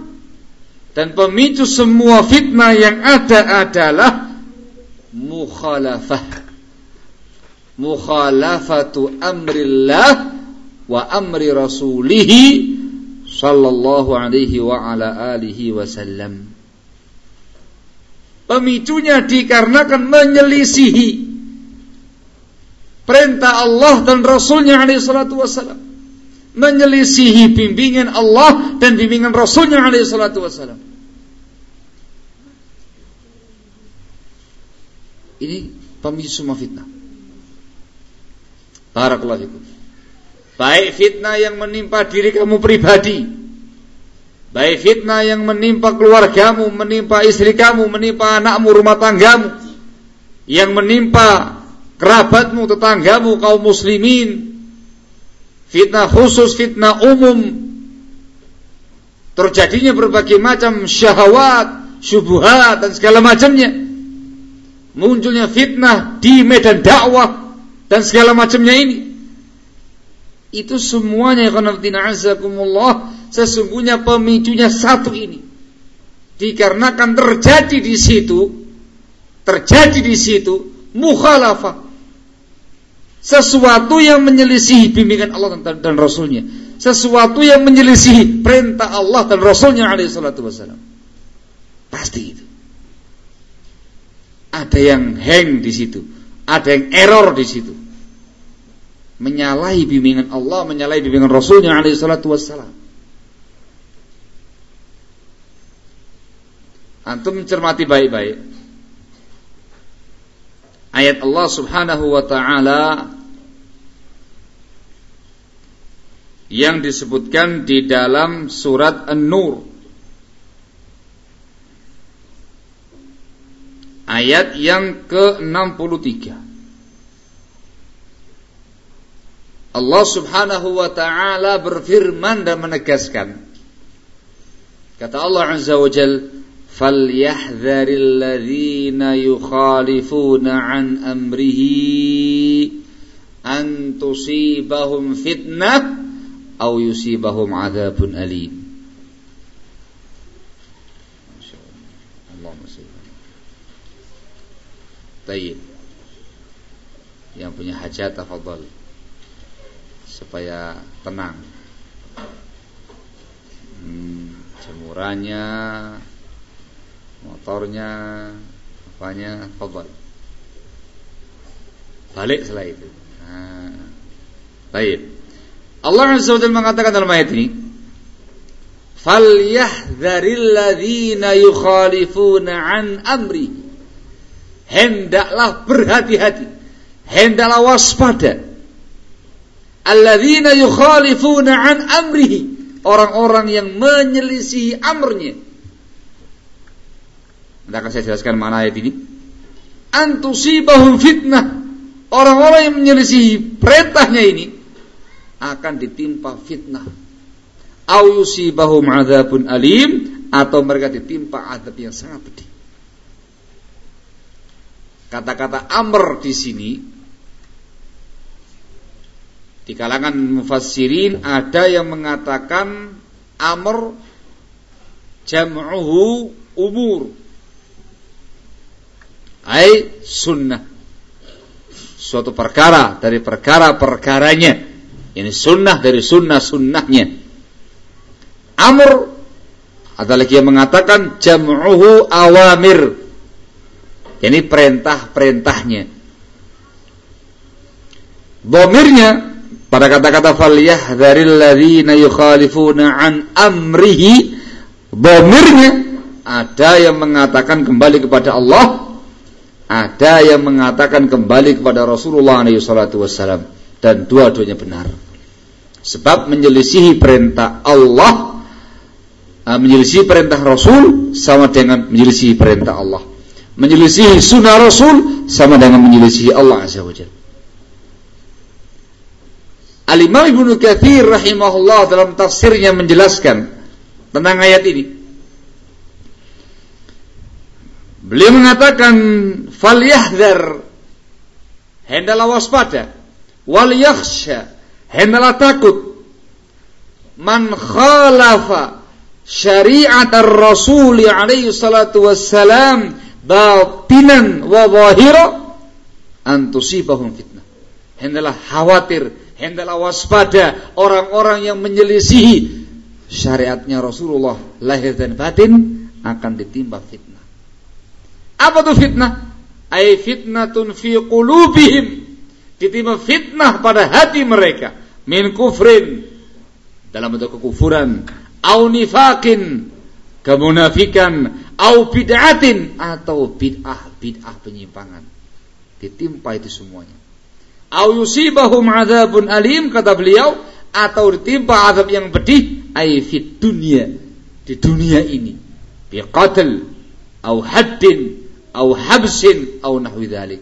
Dan pemicu semua fitnah yang ada adalah mukhalafah. Mukhalafatu amrillah wa amri rasulih sallallahu alaihi wa ala alihi wasallam. Pemicunya dikarenakan menyelisihi perintah Allah dan Rasulnya alaihi salatu wasallam menyelisihi bimbingan Allah dan bimbingan Rasulnya alaihi salatu wassalam. Ini pemicu semua fitnah. Barakallahu fikum. Baik fitnah yang menimpa diri kamu pribadi. Baik fitnah yang menimpa keluargamu, menimpa istri kamu, menimpa anakmu, rumah tanggamu. Yang menimpa kerabatmu, tetanggamu, kaum muslimin, fitnah khusus, fitnah umum, terjadinya berbagai macam syahwat, syubhat dan segala macamnya. Munculnya fitnah di medan dakwah dan segala macamnya ini. Itu semuanya qanatina azakumullah sesungguhnya pemicunya satu ini. Dikarenakan terjadi di situ terjadi di situ mukhalafah sesuatu yang menyelisihi bimbingan Allah dan, dan Rasulnya sesuatu yang menyelisihi perintah Allah dan Rasulnya alaihi salatu wassalam pasti itu ada yang hang di situ. Ada yang error di situ. Menyalahi bimbingan Allah menyalahi bimbingan Rasulnya alaihi salatu wassalam. Antum mencermati baik-baik. Ayat Allah Subhanahu wa taala yang disebutkan di dalam surat An-Nur Ayat yang ke-63. Allah Subhanahu wa taala berfirman dan menegaskan. Kata Allah Azza wa Jal, "Falyahdhar alladhina yukhalifuna an amrihi an tusibahum fitnah aw yusibahum adzabun alim." Tayyib Yang punya hajat tafadhal Supaya tenang. Hmm, Jemurannya motornya apanya fadal balik setelah itu. Nah, baik Allah Jalla mengatakan dalam ayat ini falyahdharil ladzina yukhalifuna an amri hendaklah berhati-hati hendaklah waspada alladzina yukhalifuna an amrihi orang-orang yang menyelisihi amrnya Nanti akan saya jelaskan mana ayat ini. Antusibahum fitnah. Orang-orang yang menyelisihi perintahnya ini akan ditimpa fitnah. Au yusibahum alim atau mereka ditimpa adab yang sangat pedih. Kata-kata amr di sini di kalangan mufassirin ada yang mengatakan amr jam'uhu umur. Ai sunnah. Suatu perkara dari perkara-perkaranya. Ini sunnah dari sunnah-sunnahnya. Amr ada lagi yang mengatakan jam'uhu awamir ini perintah-perintahnya Domirnya pada kata-kata falyahdharil ladzina yukhalifuna an amrihi Domirnya ada yang mengatakan kembali kepada Allah ada yang mengatakan kembali kepada Rasulullah SAW dan dua-duanya benar. Sebab menyelisihi perintah Allah, uh, menyelisihi perintah Rasul sama dengan menyelisihi perintah Allah. Menyelisihi sunnah Rasul sama dengan menyelisihi Allah Azza wa Al-Imam Ibnu Katsir rahimahullah dalam tafsirnya menjelaskan tentang ayat ini. Beliau mengatakan falyahdhar hendaklah waspada. Wal yakhsha hendaklah takut. Man khalafa syariat ar-rasul alaihi salatu wassalam batinan wa zahira an tusibahum fitnah. Hendaklah khawatir, hendaklah waspada orang-orang yang menyelisihi syariatnya Rasulullah lahir dan batin akan ditimpa fitnah. Apa tuh fitnah? Ai fitnatun fi qulubihim. Ditimpa fitnah pada hati mereka min kufrin dalam bentuk kekufuran au nifakin kemunafikan au bid'atin atau bid'ah bid'ah penyimpangan. Ditimpa itu semuanya. Au yusibahum adzabun alim kata beliau atau ditimpa azab yang pedih ai fit dunia di dunia ini. Bi qatl au haddin au habsin au nahwi dzalik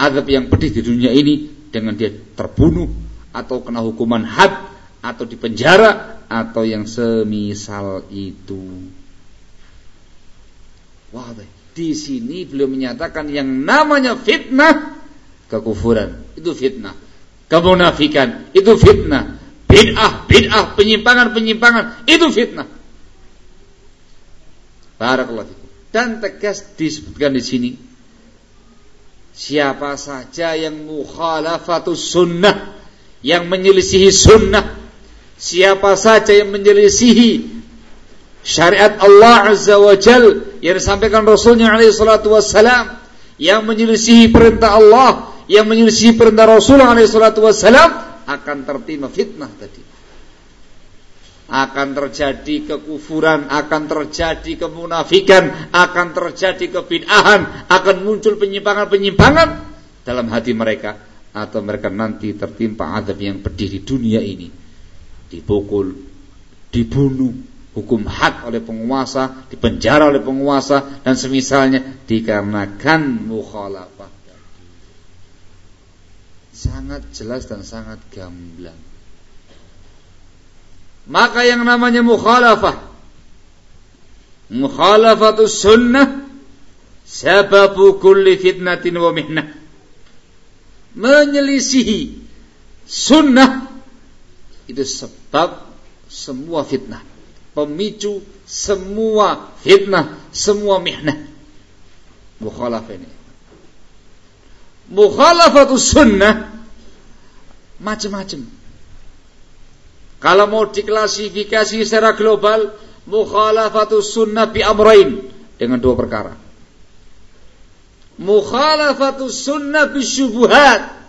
azab yang pedih di dunia ini dengan dia terbunuh atau kena hukuman had atau di penjara atau yang semisal itu. Wah, di sini beliau menyatakan yang namanya fitnah kekufuran. Itu fitnah, kemunafikan itu fitnah, bid'ah bid'ah penyimpangan penyimpangan itu fitnah. Barakallahu Dan tegas disebutkan di sini siapa saja yang mukhalafatus sunnah yang menyelisihi sunnah Siapa saja yang menyelisihi syariat Allah Azza wa Jal yang disampaikan Rasulnya alaihi salatu wassalam yang menyelisihi perintah Allah yang menyelisihi perintah Rasul alaihi salatu wassalam akan tertimpa fitnah tadi. Akan terjadi kekufuran, akan terjadi kemunafikan, akan terjadi kebid'ahan, akan muncul penyimpangan-penyimpangan dalam hati mereka. Atau mereka nanti tertimpa adab yang pedih di dunia ini. Dipukul, dibunuh, hukum had oleh penguasa, dipenjara oleh penguasa dan semisalnya dikarenakan mukhalafah. Sangat jelas dan sangat gamblang. Maka yang namanya mukhalafah Mukhalafatus sunnah Sababu kulli fitnatin wa mihnah Menyelisihi Sunnah itu sebab semua fitnah, pemicu semua fitnah, semua mihnah. Mukhalafah ini. Mukhalafatus sunnah macam-macam. Kalau mau diklasifikasi secara global, mukhalafatus sunnah bi amrain dengan dua perkara. Mukhalafatus sunnah bi syubuhat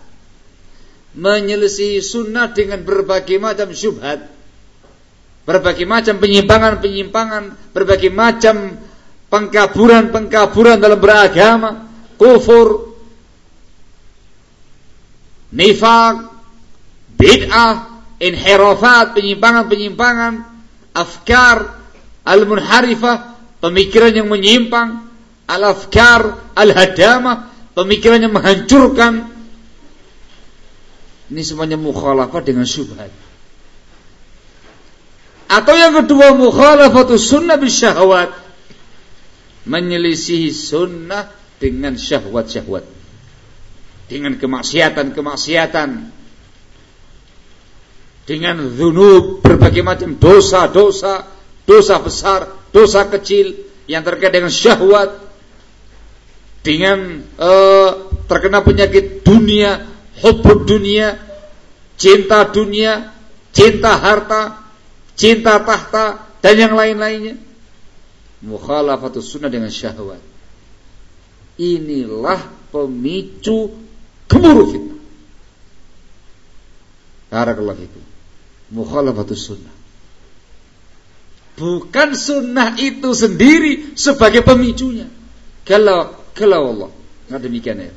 menyelesaikan sunnah dengan berbagai macam syubhat berbagai macam penyimpangan-penyimpangan berbagai macam pengkaburan-pengkaburan dalam beragama kufur nifak bid'ah inhirafat penyimpangan-penyimpangan afkar al-munharifah pemikiran yang menyimpang al-afkar al-hadamah pemikiran yang menghancurkan ini semuanya mukhalafah dengan syubhat. Atau yang kedua mukhalafatu sunnah bisyahwat. Menyelisihi sunnah dengan syahwat-syahwat. Dengan kemaksiatan-kemaksiatan. Dengan zunub, berbagai macam dosa-dosa, dosa besar, dosa kecil yang terkait dengan syahwat. Dengan uh, terkena penyakit dunia, hubbud dunia, cinta dunia, cinta harta, cinta tahta dan yang lain-lainnya. Mukhalafatus sunnah dengan syahwat. Inilah pemicu gemuruh fitnah. Barakallahu itu. Mukhalafatus sunnah. Bukan sunnah itu sendiri sebagai pemicunya. Kalau kalau Allah. Nggak demikian ya.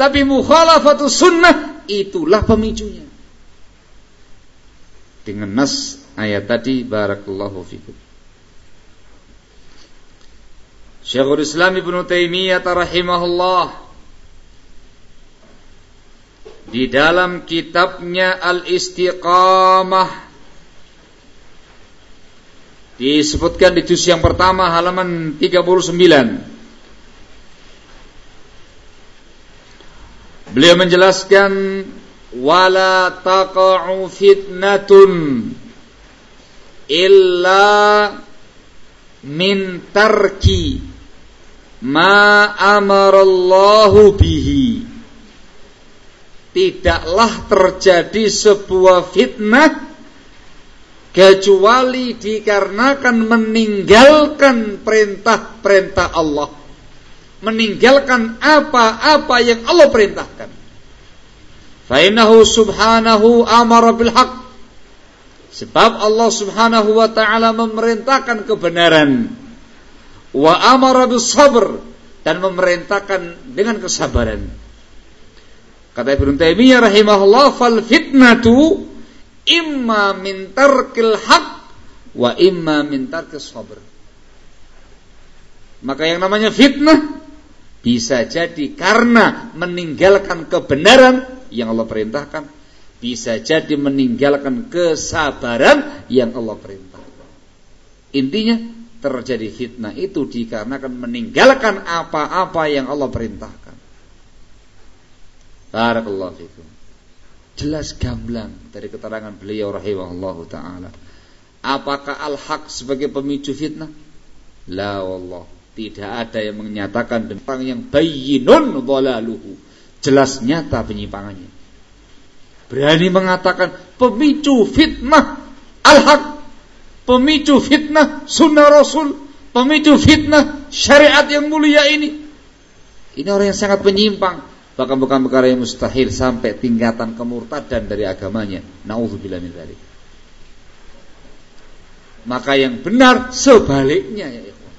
Tapi mukhalafatus sunnah itulah pemicunya. Dengan nas ayat tadi barakallahu fikum. Syekhul Islam Ibnu Taimiyah rahimahullah di dalam kitabnya Al-Istiqamah disebutkan di juz yang pertama halaman 39 Beliau menjelaskan wala taqa'u fitnatun illa min tarki ma amarallahu bihi. Tidaklah terjadi sebuah fitnah kecuali dikarenakan meninggalkan perintah-perintah Allah. Meninggalkan apa-apa yang Allah perintahkan. Fainahu subhanahu amara bil haq. Sebab Allah subhanahu wa ta'ala memerintahkan kebenaran. Wa amara sabr. Dan memerintahkan dengan kesabaran. Kata Ibn Taimiyah rahimahullah. Fal fitnatu imma min tarkil haq. Wa imma min tarkil sabr. Maka yang namanya fitnah bisa jadi karena meninggalkan kebenaran yang Allah perintahkan bisa jadi meninggalkan kesabaran yang Allah perintahkan. Intinya terjadi fitnah itu dikarenakan meninggalkan apa-apa yang Allah perintahkan. Barakallahu fikum. Jelas gamblang dari keterangan beliau rahimahullahu taala. Apakah al-haq sebagai pemicu fitnah? La wallah. Tidak ada yang menyatakan tentang yang bayyinun dhalaluhu jelas nyata penyimpangannya. Berani mengatakan pemicu fitnah al-haq, pemicu fitnah sunnah rasul, pemicu fitnah syariat yang mulia ini. Ini orang yang sangat penyimpang, bahkan bukan perkara yang mustahil sampai tingkatan kemurtadan dari agamanya. Nauzubillah min dzalik. Maka yang benar sebaliknya ya ikhwan.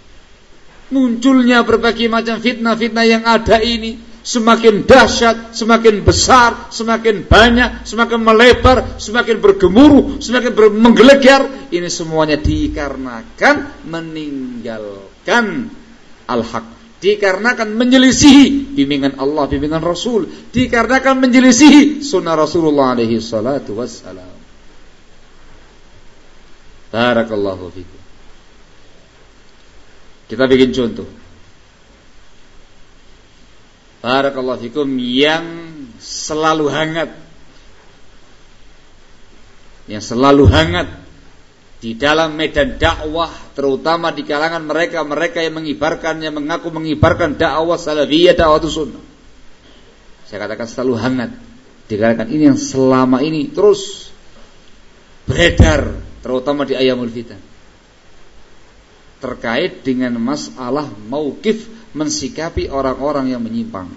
Munculnya berbagai macam fitnah-fitnah yang ada ini semakin dahsyat, semakin besar, semakin banyak, semakin melebar, semakin bergemuruh, semakin menggelegar. Ini semuanya dikarenakan meninggalkan al-haq. Dikarenakan menyelisihi bimbingan Allah, bimbingan Rasul. Dikarenakan menyelisihi sunnah Rasulullah alaihi salatu wassalam. Barakallahu fikum. Kita bikin contoh. Barakallahu fikum yang selalu hangat. Yang selalu hangat di dalam medan dakwah terutama di kalangan mereka-mereka yang mengibarkan yang mengaku mengibarkan dakwah salafiyah dakwah sunnah. Saya katakan selalu hangat. Dikarenakan ini yang selama ini terus beredar terutama di ayamul fitan terkait dengan masalah mauqif mensikapi orang-orang yang menyimpang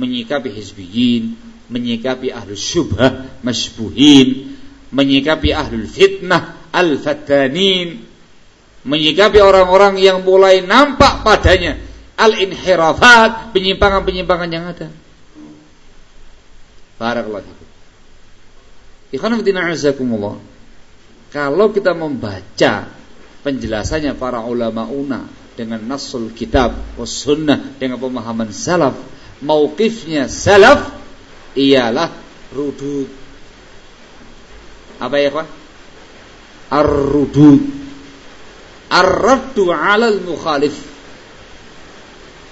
menyikapi hizbiyin menyikapi ahlu syubhah masbuhin menyikapi ahlul fitnah al-fattanin menyikapi orang-orang yang mulai nampak padanya al-inhirafat penyimpangan-penyimpangan yang ada Barakallahu fikum. Kalau kita membaca penjelasannya para ulama una dengan nasul kitab was sunnah dengan pemahaman salaf mauqifnya salaf ialah rudud. Apa ya kawan ar-rudud. Ar-raddu 'alal mukhalif.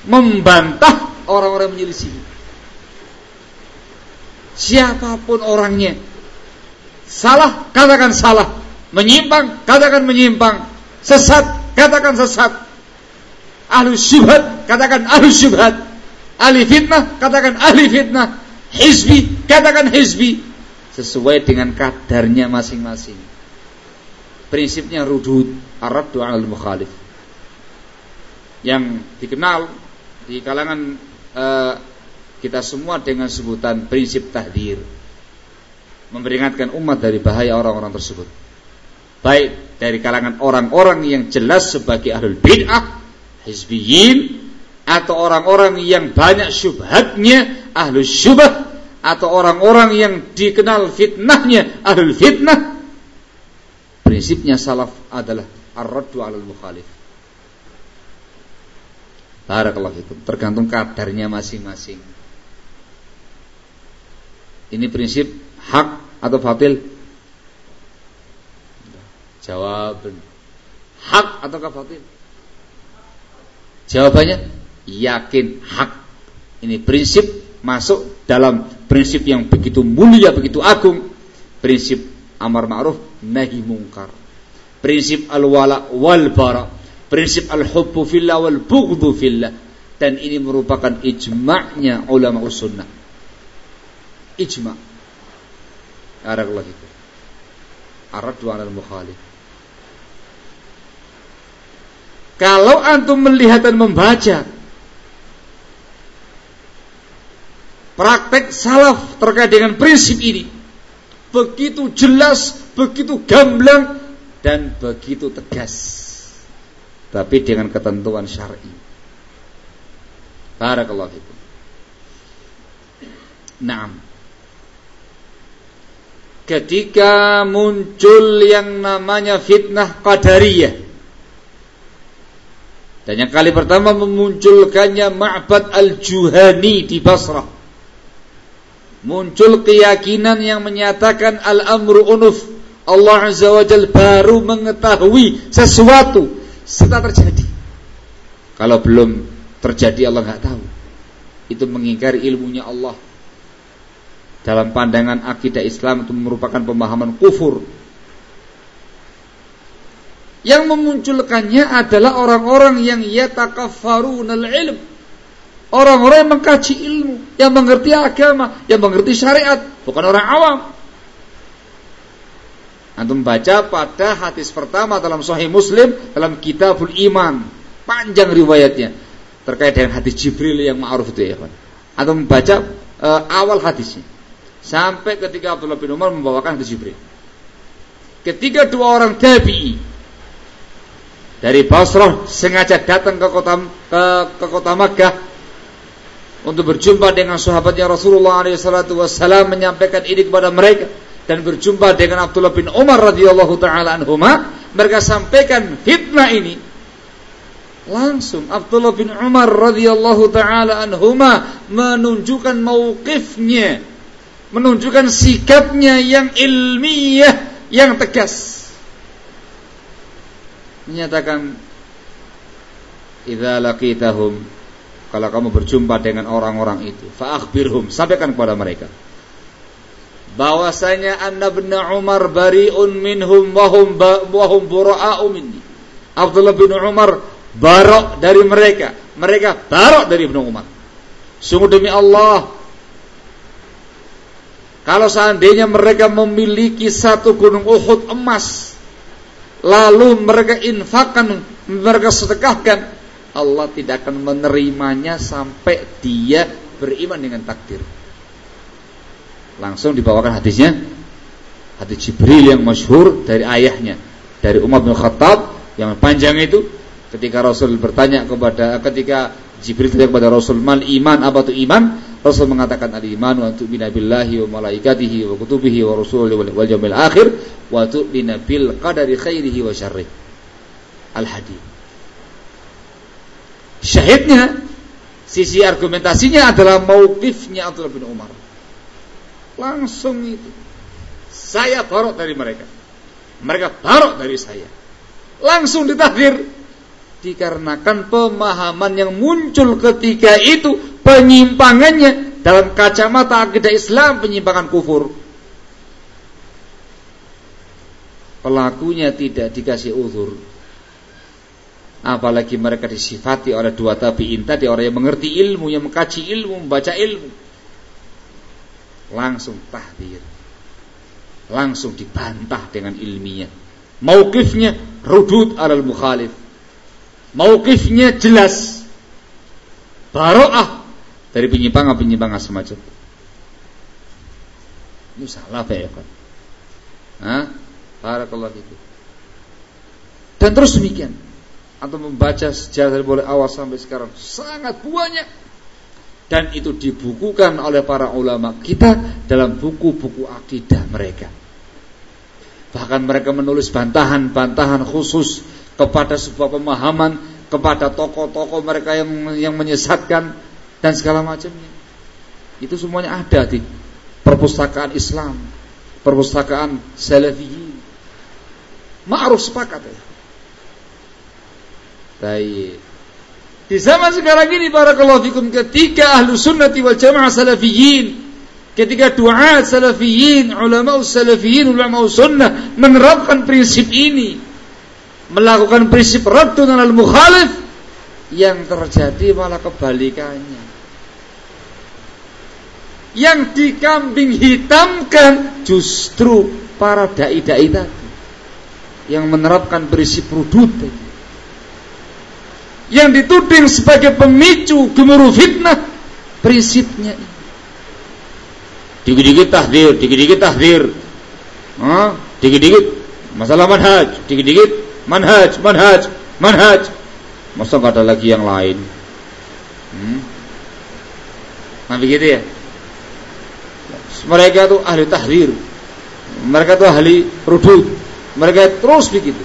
Membantah orang-orang menyelisih siapa pun orangnya. Salah katakan salah. Menyimpang katakan menyimpang. Sesat katakan sesat ahlu syubhat katakan ahlu syubhat. Ahli fitnah katakan ahli fitnah. Hizbi katakan hizbi. Sesuai dengan kadarnya masing-masing. Prinsipnya rudud arad doa al mukhalif. Yang dikenal di kalangan uh, kita semua dengan sebutan prinsip tahdir. Memperingatkan umat dari bahaya orang-orang tersebut. Baik dari kalangan orang-orang yang jelas sebagai ahlul bid'ah hizbiyin atau orang-orang yang banyak syubhatnya ahlu syubhat atau orang-orang yang dikenal fitnahnya ahlu fitnah. Prinsipnya salaf adalah ar-raddu 'alal mukhalif. Barakallahu fikum. Tergantung kadarnya masing-masing. Ini prinsip hak atau batil? Jawab. Hak atau batil Jawabannya yakin hak. Ini prinsip masuk dalam prinsip yang begitu mulia, begitu agung, prinsip amar ma'ruf nahi mungkar prinsip al-wala wal bara prinsip al-hubbu fillah wal bughdhu fillah dan ini merupakan ijma'nya ulama sunnah ijma' Barakallahu itu. Aradu al mukhalif. Kalau antum melihat dan membaca praktek salaf terkait dengan prinsip ini begitu jelas, begitu gamblang dan begitu tegas. Tapi dengan ketentuan syar'i. Barakallahu fikum. Naam. Ketika muncul yang namanya fitnah qadariyah dan yang kali pertama memunculkannya Ma'bad al-Juhani di Basrah. Muncul keyakinan yang menyatakan al-amru unuf. Allah Azza wa Jal baru mengetahui sesuatu setelah terjadi. Kalau belum terjadi Allah nggak tahu. Itu mengingkari ilmunya Allah. Dalam pandangan akidah Islam itu merupakan pemahaman kufur yang memunculkannya adalah orang-orang yang yatakaffarunal ilm. Orang-orang yang mengkaji ilmu, yang mengerti agama, yang mengerti syariat, bukan orang awam. Antum baca pada hadis pertama dalam Sahih Muslim dalam Kitabul Iman, panjang riwayatnya terkait dengan hadis Jibril yang ma'ruf itu ya, Antum baca uh, awal hadisnya sampai ketika Abdullah bin Umar membawakan hadis Jibril. Ketika dua orang tabi'i dari Basrah sengaja datang ke kota ke, ke kota Makkah untuk berjumpa dengan sahabatnya Rasulullah SAW menyampaikan ini kepada mereka dan berjumpa dengan Abdullah bin Umar radhiyallahu taala anhuma. Mereka sampaikan fitnah ini. Langsung Abdullah bin Umar radhiyallahu taala anhuma menunjukkan mauqifnya menunjukkan sikapnya yang ilmiah yang tegas menyatakan idza laqitahum kalau kamu berjumpa dengan orang-orang itu fa akhbirhum sampaikan kepada mereka. Bahwasanya anna bin Umar bariun minhum wa hum wa hum bura'u minni. Abdullah bin Umar barok dari mereka. Mereka barok dari Ibnu Umar. Sungguh demi Allah kalau seandainya mereka memiliki satu gunung Uhud emas lalu mereka infakkan, mereka sedekahkan, Allah tidak akan menerimanya sampai dia beriman dengan takdir. Langsung dibawakan hadisnya, hadis Jibril yang masyhur dari ayahnya, dari Umar bin Khattab yang panjang itu, ketika Rasul bertanya kepada ketika Jibril bertanya kepada Rasul, "Mal iman apa itu iman?" Rasul mengatakan al-iman wa tu'mina billahi wa malaikatihi wa kutubihi wa rusulihi wal yawmil akhir wa tu'mina bil qadari khairihi wa syarrih. Al-hadith. Syahidnya sisi argumentasinya adalah mauqifnya Abdullah bin Umar. Langsung itu. Saya barok dari mereka. Mereka barok dari saya. Langsung ditahdir dikarenakan pemahaman yang muncul ketika itu penyimpangannya dalam kacamata akidah Islam penyimpangan kufur. Pelakunya tidak dikasih uzur. Apalagi mereka disifati oleh dua tabi'in tadi orang yang mengerti ilmu yang mengkaji ilmu membaca ilmu. Langsung tahdir. Langsung dibantah dengan ilmiah. Mauqifnya rudud alal mukhalif mauqifnya jelas baro'ah dari penyimpangan-penyimpangan semacam itu. Salah ya kan? Hah? Barakallahu itu. Dan terus demikian. Atau membaca sejarah dari mulai awal sampai sekarang sangat banyak dan itu dibukukan oleh para ulama kita dalam buku-buku akidah mereka. Bahkan mereka menulis bantahan-bantahan khusus kepada sebuah pemahaman, kepada tokoh-tokoh mereka yang yang menyesatkan dan segala macamnya. Itu semuanya ada di perpustakaan Islam, perpustakaan Salafiyin. Ma'ruf sepakat ya. Baik. Di zaman sekarang ini para fikum ketika ahlu sunnati wal jamaah salafiyin ketika doa salafiyin, ulama salafiyin, ulama sunnah menerapkan prinsip ini, melakukan prinsip raddun al mukhalif, yang terjadi malah kebalikannya. Yang dikambing hitamkan justru para dai-dai tadi yang menerapkan prinsip rudud yang dituding sebagai pemicu gemuruh fitnah prinsipnya ini dikit-dikit tahdir, dikit-dikit tahdir. dikit-dikit masalah manhaj, dikit-dikit manhaj, manhaj, manhaj. Masa nggak ada lagi yang lain? Hmm? Nah begitu ya. Mereka itu ahli tahdir, mereka itu ahli rudud, mereka terus begitu.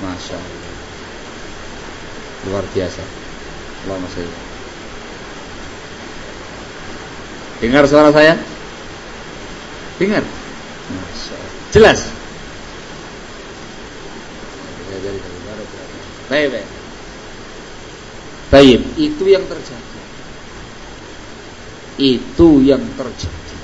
Masya Allah, luar biasa. Allah masya Dengar suara saya? Dengar? Jelas? Baik, baik. Baik, itu yang terjadi. Itu yang terjadi.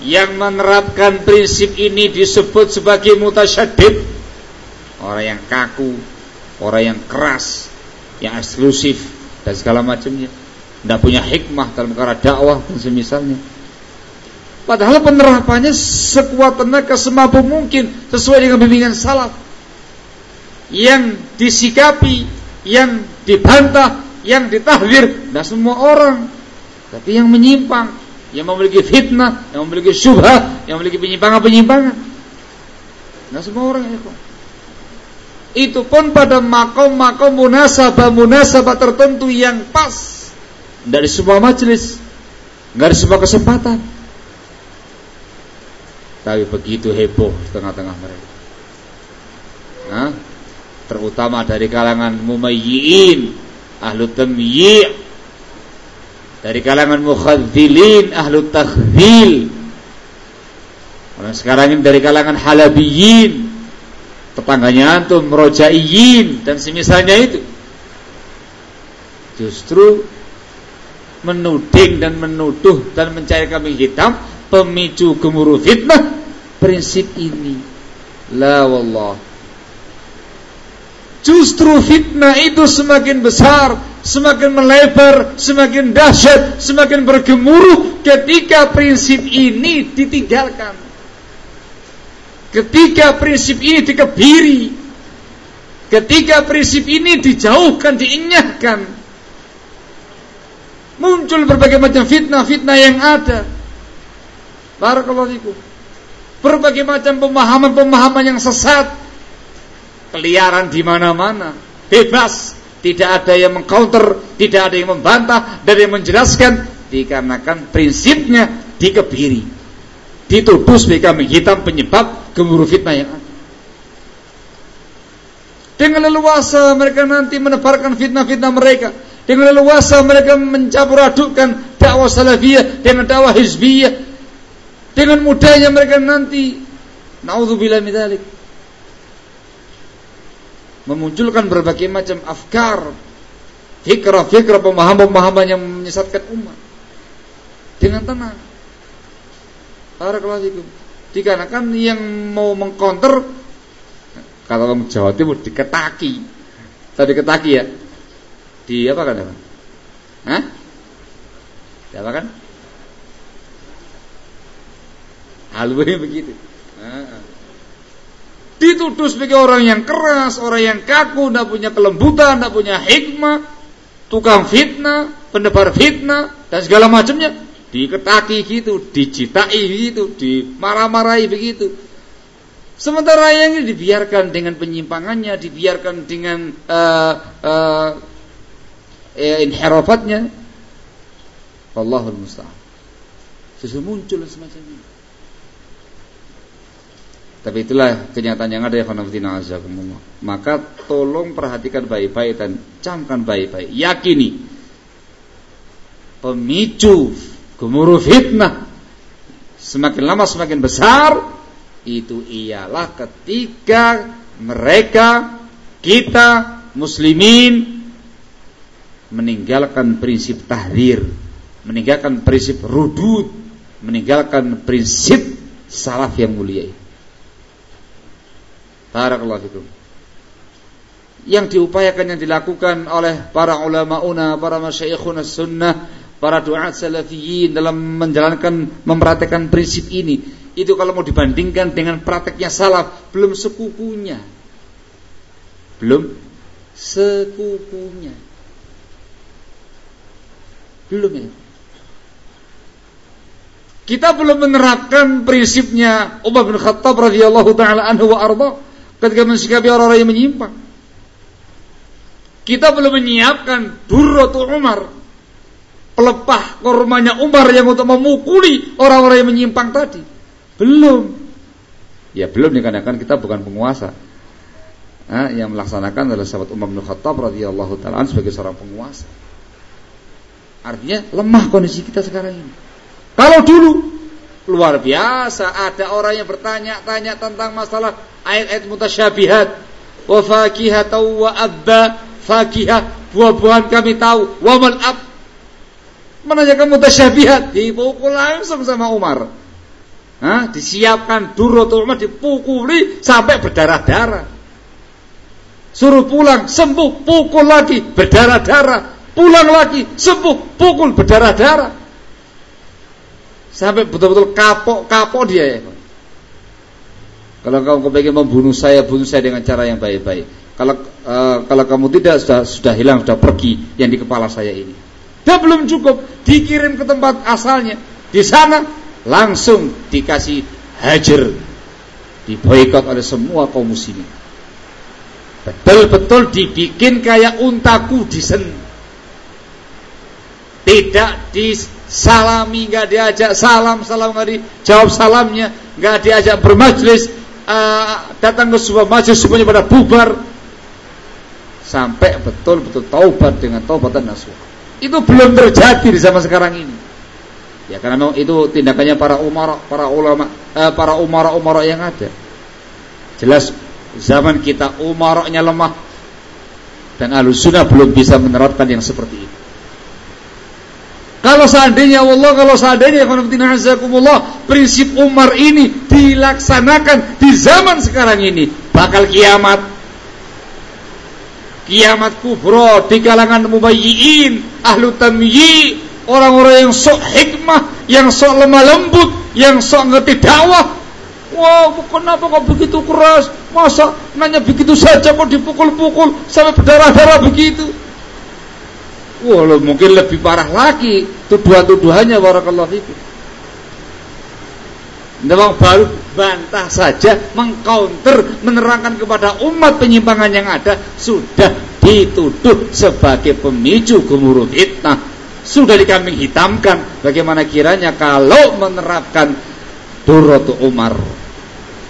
Yang menerapkan prinsip ini disebut sebagai mutasyadid. Orang yang kaku, orang yang keras, yang eksklusif dan segala macamnya tidak punya hikmah dalam perkara dakwah dan semisalnya. Padahal penerapannya sekuat tenaga semampu mungkin sesuai dengan bimbingan salaf. Yang disikapi, yang dibantah, yang ditahdir, tidak semua orang. Tapi yang menyimpang, yang memiliki fitnah, yang memiliki syubhat, yang memiliki penyimpangan-penyimpangan. Tidak semua orang ya Itu pun pada makom-makom munasabah-munasabah tertentu yang pas dari sebuah majelis, dari sebuah kesempatan. Tapi begitu heboh tengah-tengah mereka. Nah, terutama dari kalangan mumayyiin, ahlu tamyi' dari kalangan mukhadzilin, ahlu takhzil. Sekarang ini dari kalangan halabiyin, tetangganya antum, rojaiyin dan semisalnya itu. Justru menuding dan menuduh dan mencari kambing hitam pemicu gemuruh fitnah prinsip ini. La wallah. Justru fitnah itu semakin besar semakin melebar semakin dahsyat semakin bergemuruh ketika prinsip ini ditinggalkan. Ketika prinsip ini dikebiri ketika prinsip ini dijauhkan diinyahkan Muncul berbagai macam fitnah-fitnah yang ada. Barakallahu fikum. Berbagai macam pemahaman-pemahaman yang sesat. Keliaran di mana-mana. Bebas. Tidak ada yang mengcounter, tidak ada yang membantah, dan yang menjelaskan dikarenakan prinsipnya dikebiri. Dituduh sebagai kambing hitam penyebab gemuruh fitnah yang ada. Dengan leluasa mereka nanti menebarkan fitnah-fitnah mereka dengan leluasa mereka mencampur adukkan dakwah salafiyah dengan dakwah hizbiyah. Dengan mudahnya mereka nanti naudzubillah min dzalik memunculkan berbagai macam afkar, fikrah-fikrah pemahaman-pemahaman yang menyesatkan umat dengan tenang. Barakallahu. Dikarenakan yang mau mengkonter kata orang Jawa Timur diketaki. Tadi ketaki ya di apa kan? Hah? Di apa kan? Halway begitu. Dituduh sebagai orang yang keras, orang yang kaku, tidak punya kelembutan, tidak punya hikmah, tukang fitnah, pendebar fitnah dan segala macamnya. Diketaki gitu, dicitai gitu, dimarah-marahi begitu. Sementara yang ini dibiarkan dengan penyimpangannya, dibiarkan dengan uh, uh, ya, inhirafatnya Allahul musta'an susu muncul semacam ini tapi itulah kenyataan yang ada ya azakumullah. Maka tolong perhatikan baik-baik dan camkan baik-baik. Yakini pemicu gemuruh fitnah semakin lama semakin besar itu ialah ketika mereka kita muslimin meninggalkan prinsip tahdir, meninggalkan prinsip rudud, meninggalkan prinsip salaf yang mulia ini. Barakallahu fikum. Yang diupayakan yang dilakukan oleh para ulama una, para masyayikhun sunnah, para doa salafiyin dalam menjalankan mempraktekkan prinsip ini. Itu kalau mau dibandingkan dengan prakteknya salaf belum sekukunya. Belum sekukunya. Belum ya. Kita belum menerapkan prinsipnya Umar bin Khattab radhiyallahu taala anhu wa arda ketika mensikapi orang-orang yang menyimpang. Kita belum menyiapkan durratu Umar pelepah kormanya Umar yang untuk memukuli orang-orang yang menyimpang tadi. Belum. Ya belum dikarenakan kita bukan penguasa. Nah, yang melaksanakan adalah sahabat Umar bin Khattab radhiyallahu taala sebagai seorang penguasa. Artinya lemah kondisi kita sekarang ini. Kalau dulu luar biasa. Ada orang yang bertanya-tanya tentang masalah ayat-ayat mutasyabihat. Wa fakihah wa abba. Fakihah buah-buahan kami tahu. Wa mal ab. Menanyakan mutasyabihat dipukul langsung sama Umar. Hah? disiapkan durut Umar dipukuli sampai berdarah-darah. Suruh pulang sembuh pukul lagi berdarah-darah. Pulang lagi sembuh pukul berdarah-darah sampai betul-betul kapok-kapok dia ya kalau kamu kepengen membunuh saya, bunuh saya dengan cara yang baik-baik. Kalau uh, kalau kamu tidak sudah sudah hilang, sudah pergi yang di kepala saya ini. Dan belum cukup, dikirim ke tempat asalnya. Di sana langsung dikasih hajar, diboikot oleh semua kaum muslimin. Betul-betul dibikin kayak untaku disen. Tidak disalami, nggak diajak salam, salam nggak dijawab salamnya, nggak diajak bermajlis, uh, datang ke sebuah majlis semuanya pada bubar sampai betul-betul taubat dengan taubatan nasuh. Itu belum terjadi di zaman sekarang ini. Ya karena memang itu tindakannya para umara, para ulama, uh, para umara-umara yang ada. Jelas zaman kita umaroknya lemah dan alusuna belum bisa menerapkan yang seperti itu. Kalau seandainya Allah, kalau seandainya prinsip Umar ini dilaksanakan di zaman sekarang ini, bakal kiamat. Kiamat kubro di kalangan mubayyiin, ahlu tamyi, orang-orang yang sok hikmah, yang sok lemah lembut, yang sok ngerti dakwah. Wah, wow, kenapa kok begitu keras? Masa nanya begitu saja kok dipukul-pukul sampai berdarah-darah begitu? Walau mungkin lebih parah lagi. Tuduhan-tuduhannya barakallahu fikum. Memang baru bantah saja mengcounter menerangkan kepada umat penyimpangan yang ada sudah dituduh sebagai pemicu gemuruh fitnah. Sudah dikambing hitamkan. Bagaimana kiranya kalau menerapkan Durratu Umar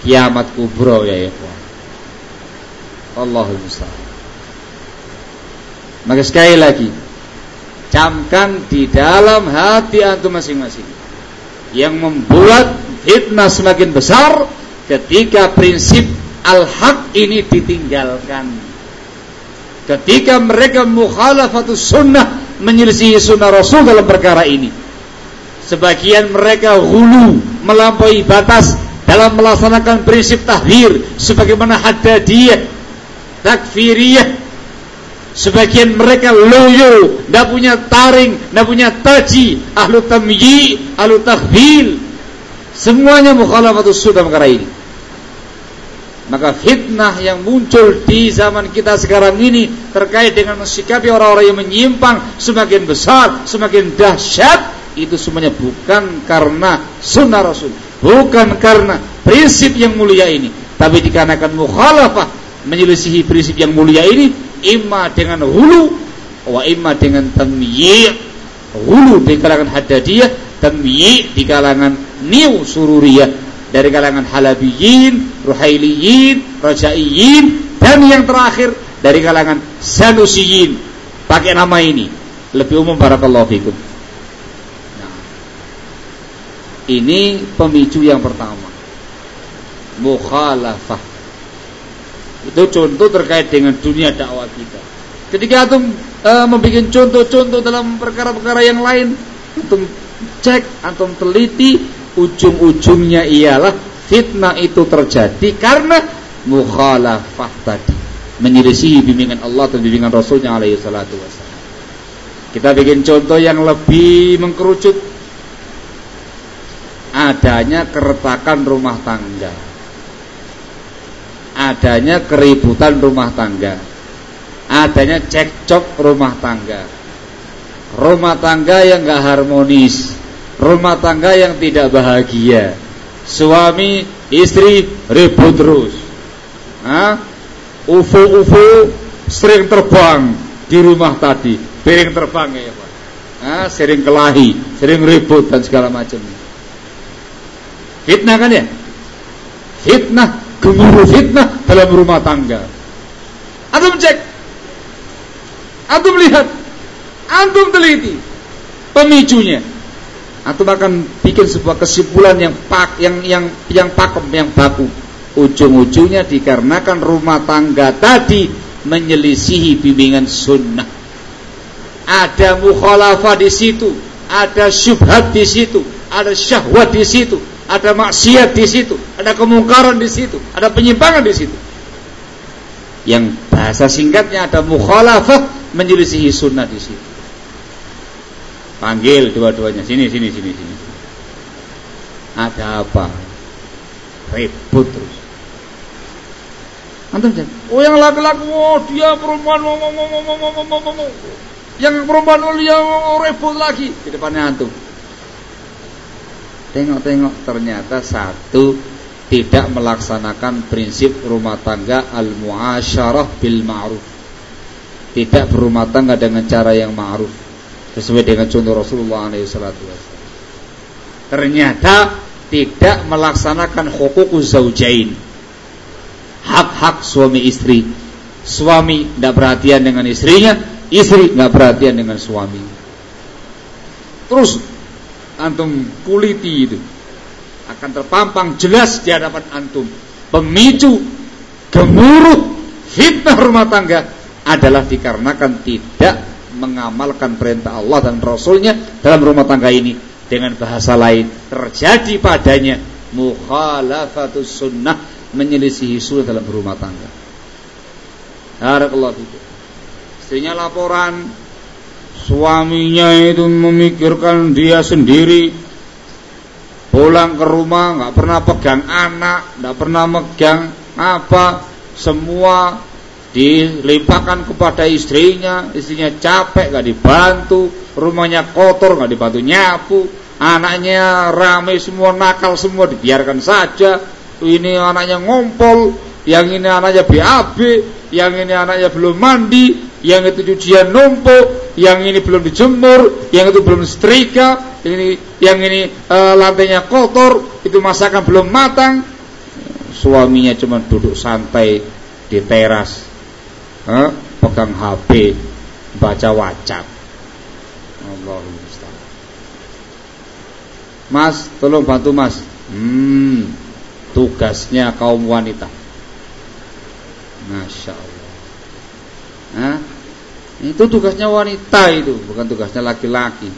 kiamat kubro ya ikhwan Allahul musta'an maka sekali lagi camkan di dalam hati antum masing-masing. Yang membuat fitnah semakin besar ketika prinsip al-haq ini ditinggalkan. Ketika mereka mukhalafatus sunnah menyelisihi sunnah rasul dalam perkara ini. Sebagian mereka hulu melampaui batas dalam melaksanakan prinsip tahdir sebagaimana hadadiyah takfiriyah Sebagian mereka loyo, tidak punya taring, tidak punya taji, ahlu tamyi, ahlu takhbil. Semuanya mukhalafatus sudah perkara ini. Maka fitnah yang muncul di zaman kita sekarang ini terkait dengan mensikapi orang-orang yang menyimpang semakin besar, semakin dahsyat, itu semuanya bukan karena sunnah Rasul, bukan karena prinsip yang mulia ini, tapi dikarenakan mukhalafah menyelisihi prinsip yang mulia ini imma dengan hulu wa imma dengan tamyi' hulu di kalangan hadadiyah tamyi' di kalangan niu sururiyah. Dari kalangan halabiyin ruhailiyin rajaiyin dan yang terakhir dari kalangan sanusiyin. Pakai nama ini. Lebih umum barakallahu fikum. Nah, ini pemicu yang pertama. Mukhalafah itu contoh terkait dengan dunia dakwah kita. Ketika antum uh, membuat contoh-contoh dalam perkara-perkara yang lain antum cek antum teliti ujung-ujungnya ialah fitnah itu terjadi karena mukhalafah tadi. Menyelisihi bimbingan Allah dan bimbingan Rasulnya alaihi salatu wassalam. Kita bikin contoh yang lebih mengkerucut. Adanya keretakan rumah tangga adanya keributan rumah tangga. Adanya cekcok rumah tangga. Rumah tangga yang gak harmonis. Rumah tangga yang tidak bahagia. Suami istri ribut terus. UFO-UFO sering terbang di rumah tadi. Piring terbang ya Pak. Hah? sering kelahi sering ribut dan segala macam. Fitnah kan ya? Fitnah gemuruh fitnah dalam rumah tangga. Antum cek. Antum lihat. Antum teliti. Pemicunya. Antum akan bikin sebuah kesimpulan yang pak yang yang yang pakem yang baku. Ujung-ujungnya dikarenakan rumah tangga tadi menyelisihi bimbingan sunnah. Ada mukhalafah di situ ada syubhat di situ ada syahwat di situ ada maksiat di situ, ada kemungkaran di situ, ada penyimpangan di situ. Yang bahasa singkatnya ada mukhalafah menyelisihi sunnah di situ. Panggil dua-duanya sini sini sini sini. Ada apa? Ribut terus. Antum Oh yang laki-laki, oh dia perempuan, oh, oh, oh, yang perempuan oh dia ribut lagi di depannya antum. Tengok-tengok ternyata satu tidak melaksanakan prinsip rumah tangga al-muasyarah bil ma'ruf. Tidak berumah tangga dengan cara yang ma'ruf sesuai dengan contoh Rasulullah SAW. Ternyata tidak melaksanakan hukuk zaujain. Hak-hak suami istri. Suami tidak perhatian dengan istrinya, istri nggak perhatian dengan suami. Terus antum kuliti itu akan terpampang jelas di hadapan antum. Pemicu gemuruh fitnah rumah tangga adalah dikarenakan tidak mengamalkan perintah Allah dan Rasulnya dalam rumah tangga ini. Dengan bahasa lain terjadi padanya mukhalafatus sunnah menyelisihi sunnah dalam rumah tangga. Barakallahu Istrinya laporan suaminya itu memikirkan dia sendiri. Pulang ke rumah nggak pernah pegang anak nggak pernah megang apa. Semua dilimpahkan kepada istrinya. Istrinya capek nggak dibantu. Rumahnya kotor nggak dibantu nyapu. Anaknya ramai semua nakal semua dibiarkan saja. Ini anaknya ngompol yang ini anaknya BAB yang ini anaknya belum mandi yang itu cucian numpuk yang ini belum dijemur, yang itu belum setrika, ini yang ini e, lantainya kotor, itu masakan belum matang. Suaminya cuma duduk santai di teras, e, pegang HP, baca. Allah Mas, tolong bantu Mas. Hmm, tugasnya kaum wanita. Masya Allah. Hah? Itu tugasnya wanita itu, bukan tugasnya laki-laki.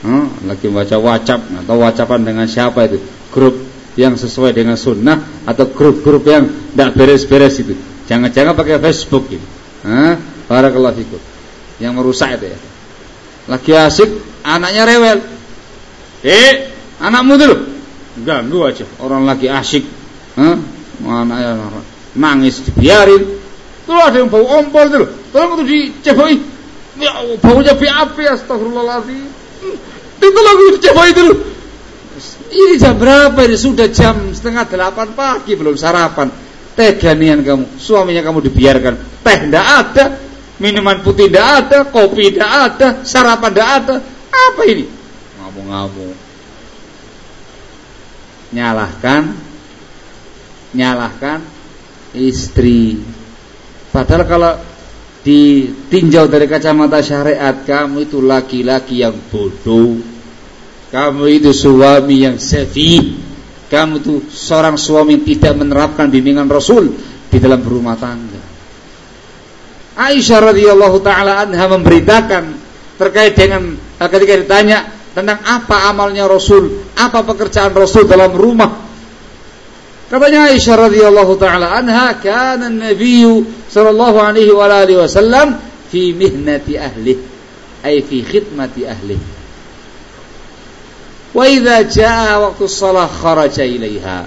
Hmm, lagi baca WhatsApp atau WhatsAppan dengan siapa itu? Grup yang sesuai dengan sunnah atau grup-grup yang tidak beres-beres itu. Jangan-jangan pakai Facebook itu. para fikum. Yang merusak itu ya. Lagi asik, anaknya rewel. Eh, anakmu dulu. Ganggu aja orang lagi asik. Hah? Anaknya nangis dibiarin Tuh ada yang bau ompol itu loh. Tolong itu diceboi. Ya, baunya BAP astagfirullahaladzim. Itu lagu diceboi itu loh. Ini jam berapa ini? Sudah jam setengah delapan pagi belum sarapan. Tega nian kamu. Suaminya kamu dibiarkan. Teh tidak ada. Minuman putih tidak ada. Kopi tidak ada. Sarapan tidak ada. Apa ini? Ngamuk-ngamuk. Nyalahkan. Nyalahkan istri Padahal kalau ditinjau dari kacamata syariat kamu itu laki-laki yang bodoh. Kamu itu suami yang sefi. Kamu itu seorang suami yang tidak menerapkan bimbingan Rasul di dalam rumah tangga. Aisyah radhiyallahu taala anha memberitakan terkait dengan eh, ketika ditanya tentang apa amalnya Rasul, apa pekerjaan Rasul dalam rumah. Katanya Aisyah radhiyallahu taala anha, kana an-nabiy sallallahu alaihi wa alihi wasallam fi mihnati ahli, ay fi khidmati ahli. Wa idza jaa waktu shalah kharaja ilaiha.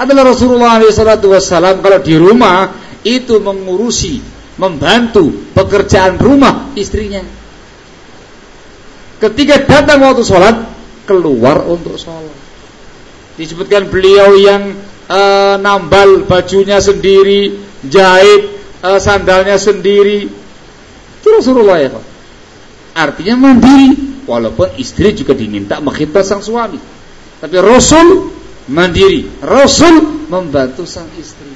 Adalah Rasulullah SAW kalau di rumah itu mengurusi, membantu pekerjaan rumah istrinya. Ketika datang waktu sholat, keluar untuk sholat. Disebutkan beliau yang uh, nambal bajunya sendiri, jahit uh, sandalnya sendiri. Itu Rasulullah ya Pak. Artinya mandiri, walaupun istri juga diminta mengkhidmat sang suami. Tapi Rasul mandiri, Rasul membantu sang istri.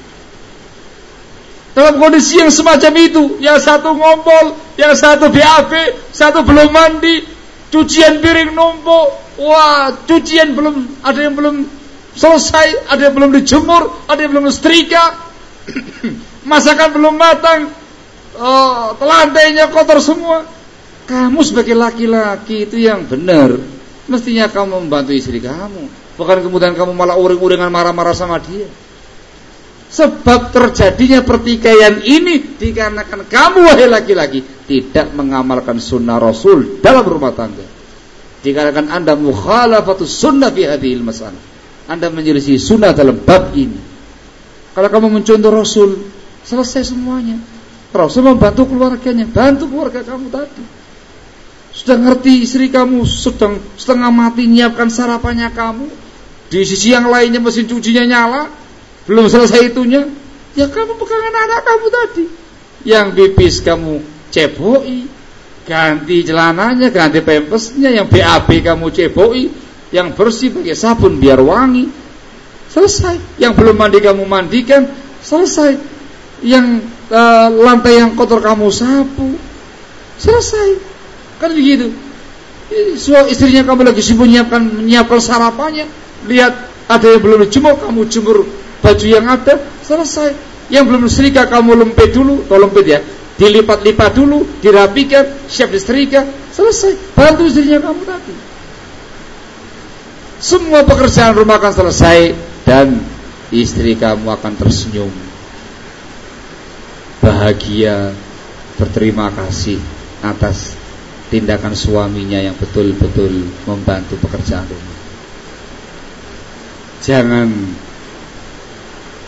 Dalam kondisi yang semacam itu, yang satu ngompol, yang satu BAB, satu belum mandi, cucian piring numpuk, wah cucian belum ada yang belum selesai, ada yang belum dijemur, ada yang belum setrika, masakan belum matang, oh, lantainya kotor semua. Kamu sebagai laki-laki itu yang benar, mestinya kamu membantu istri kamu, bukan kemudian kamu malah uring-uringan marah-marah sama dia. Sebab terjadinya pertikaian ini dikarenakan kamu wahai laki-laki tidak mengamalkan sunnah Rasul dalam rumah tangga. Dikarenakan anda mukhalafatus sunnah fi hadhil masalah. Anda menyelisih sunnah dalam bab ini. Kalau kamu mencontoh Rasul, selesai semuanya. Rasul membantu keluarganya, bantu keluarga kamu tadi. Sudah ngerti istri kamu sedang setengah mati menyiapkan sarapannya kamu. Di sisi yang lainnya mesin cucinya nyala, belum selesai itunya, ya kamu pegangan anak kamu tadi. Yang pipis kamu ceboi, ganti celananya, ganti pempesnya, yang BAB kamu ceboi, yang bersih pakai sabun biar wangi. Selesai. Yang belum mandi kamu mandikan, selesai. Yang uh, lantai yang kotor kamu sapu, selesai. Kan begitu. So, istrinya kamu lagi sibuk menyiapkan menyiapkan sarapannya, lihat ada yang belum dijemur, kamu jemur baju yang ada. Selesai. Yang belum setrika kamu lempet dulu. Tolong lempet ya. Dilipat-lipat dulu dirapikan siap disetrika. Selesai. Bantu istrinya kamu tadi. Semua pekerjaan rumah akan selesai dan istri kamu akan tersenyum bahagia berterima kasih atas tindakan suaminya yang betul-betul membantu pekerjaan rumah jangan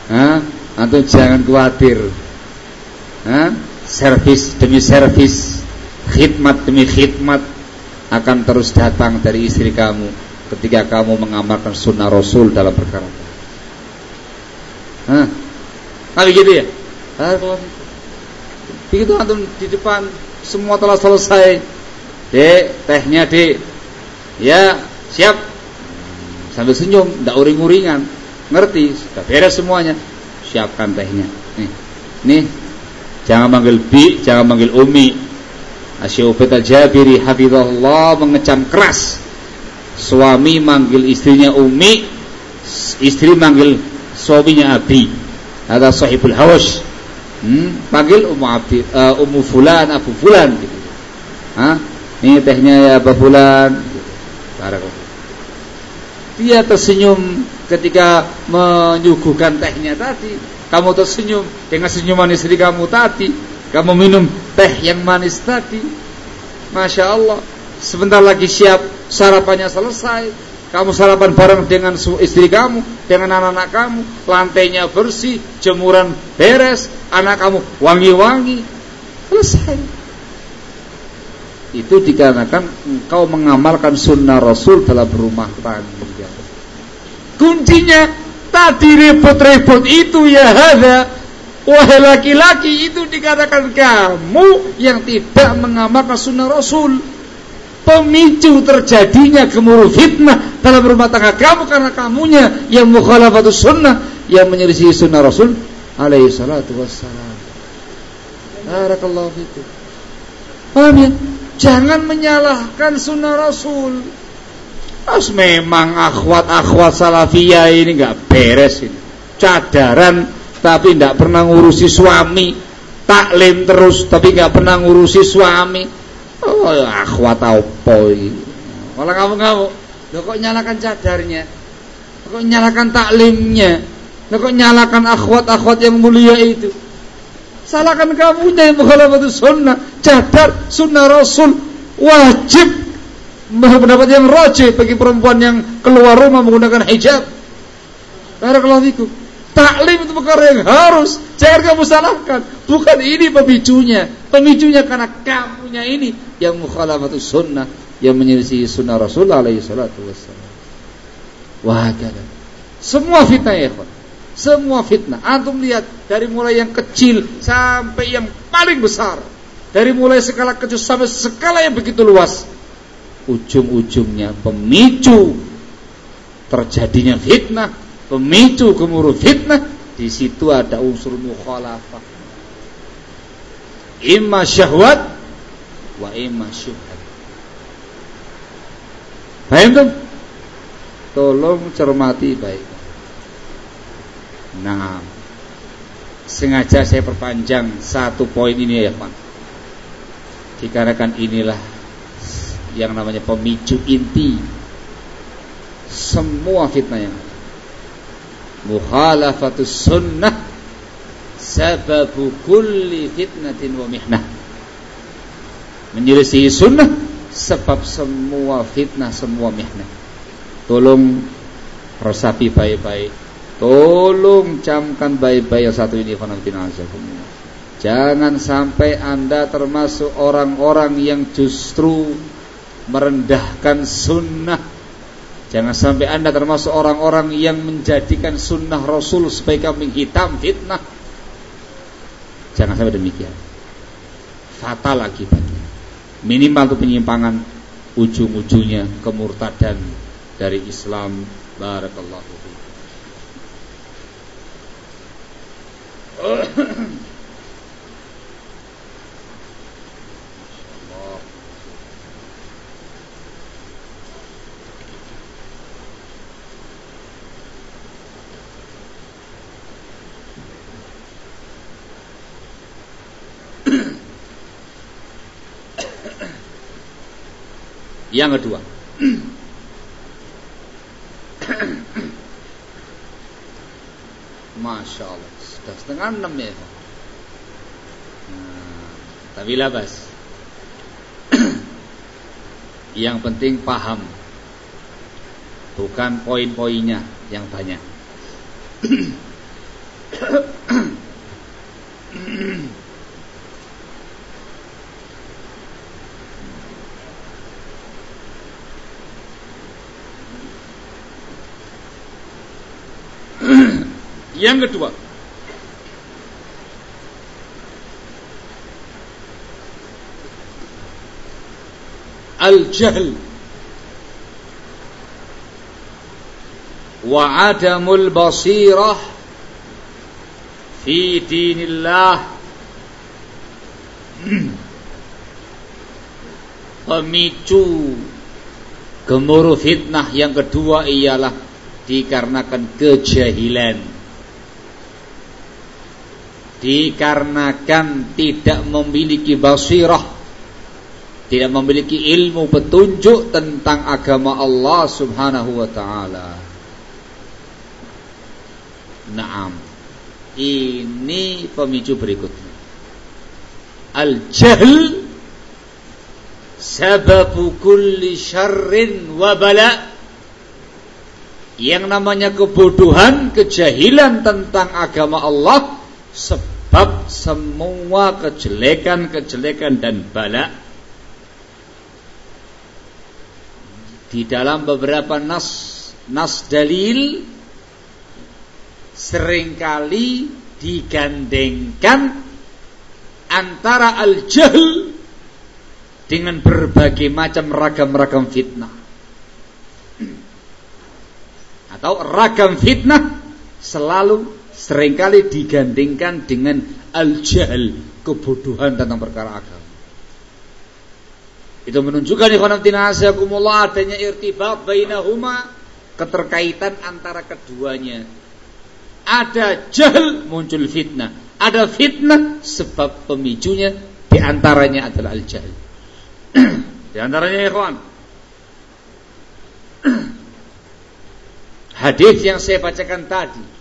ha? atau jangan khawatir ha? servis demi servis khidmat demi khidmat akan terus datang dari istri kamu ketika kamu mengamalkan sunnah Rasul dalam perkara Hah? Nah, begitu ya? Begitu antum di depan semua telah selesai. Dek, tehnya dek. Ya, siap. Sambil senyum, tidak uring-uringan ngerti sudah beres semuanya siapkan tehnya nih nih jangan manggil bi jangan manggil umi Asy'ubait al-Jabiri hafizahullah mengecam keras suami manggil istrinya umi istri manggil suaminya abi. Ada sahibul hawas hmm, panggil umu abi uh, umu fulan abu fulan gitu. Hah? ini tehnya ya abu fulan. Gitu. dia tersenyum ketika menyuguhkan tehnya tadi. Kamu tersenyum dengan senyuman istri kamu tadi. Kamu minum teh yang manis tadi. Masya Allah. Sebentar lagi siap. Sarapannya selesai kamu sarapan bareng dengan istri kamu dengan anak-anak kamu lantainya bersih jemuran beres anak kamu wangi-wangi. Selesai. Itu dikarenakan engkau mengamalkan sunnah Rasul dalam rumah tangga. Kuncinya tadi repot-repot itu ya ada. Wahai laki-laki itu dikatakan kamu yang tidak mengamalkan sunnah Rasul Pemicu terjadinya gemuruh fitnah dalam rumah tangga kamu Karena kamunya yang mukhalafatus sunnah Yang menyelisih sunnah Rasul Alaihi salatu wassalam Barakallahu fikum Paham ya? Jangan menyalahkan sunnah Rasul As memang akhwat-akhwat salafiyah ini nggak beres ini. Cadaran tapi tidak pernah ngurusi suami. taklim terus tapi nggak pernah ngurusi suami oh akhwat apa ini? Malah kamu kamu lo kok nyalakan cadarnya? Kok nyalakan taklimnya? Lo kok nyalakan akhwat-akhwat yang mulia itu? Salahkan kamu yang mukhalafatu sunnah cadar sunnah rasul wajib pendapat yang rajih bagi perempuan yang keluar rumah menggunakan hijab. Barakallahu fikum Taklim itu perkara yang harus. Jangan kamu salahkan. Bukan ini pemicunya. Pemicunya karena kamunya ini yang mukhalafatus sunnah, yang menyelisih sunnah Rasul alaihi salatu wassalam. Wah, Semua fitnah ya. Semua fitnah. Antum lihat dari mulai yang kecil sampai yang paling besar. Dari mulai skala kecil sampai skala yang begitu luas. Ujung-ujungnya pemicu terjadinya fitnah pemicu gemuruh fitnah di situ ada unsur mukhalafah. Imma syahwat wa imma syubhat. Paham tuh tolong cermati baik. Nah sengaja saya perpanjang satu poin ini ya Pak. Dikarenakan inilah yang namanya pemicu inti semua fitnah yang mukhalafatus sunnah sababu kulli fitnatin wa mihnah. Menyelisihi sunnah sebab semua fitnah semua mihnah. Tolong resapi baik-baik. Tolong camkan baik-baik yang satu ini jangan sampai anda termasuk orang-orang yang justru merendahkan sunnah Jangan sampai anda termasuk orang-orang yang menjadikan sunnah Rasul sebagai kambing hitam fitnah. Jangan sampai demikian. Fatal akibatnya. Minimal itu penyimpangan ujung-ujungnya kemurtadan dari Islam. Barakallahu Yang kedua. Masya Allah. Sudah setengah enam ya nah, Tapi labas Yang penting paham. Bukan poin-poinnya yang banyak Yang kedua, al-jahl wa adamul basirah fi dinillah pemicu gemuruh fitnah yang kedua ialah dikarenakan kejahilan dikarenakan tidak memiliki basirah tidak memiliki ilmu petunjuk tentang agama Allah Subhanahu wa taala. Naam. Ini pemicu berikutnya. Al-jahl sababu kulli syarrin wa bala. Yang namanya kebodohan, kejahilan tentang agama Allah sebab semua kejelekan-kejelekan dan bala di dalam beberapa nas nas dalil sering kali digandengkan antara al-jahl dengan berbagai macam ragam-ragam fitnah. Atau ragam fitnah selalu sering kali digandingkan dengan al-jahl, kebodohan tentang perkara agama. Itu menunjukkan ikhwan fillah adanya irtibat bainahuma, keterkaitan antara keduanya. Ada jahl muncul fitnah, ada fitnah sebab pemicunya di antaranya adalah al-jahl. di antaranya ya kawan. Hadis yang saya bacakan tadi.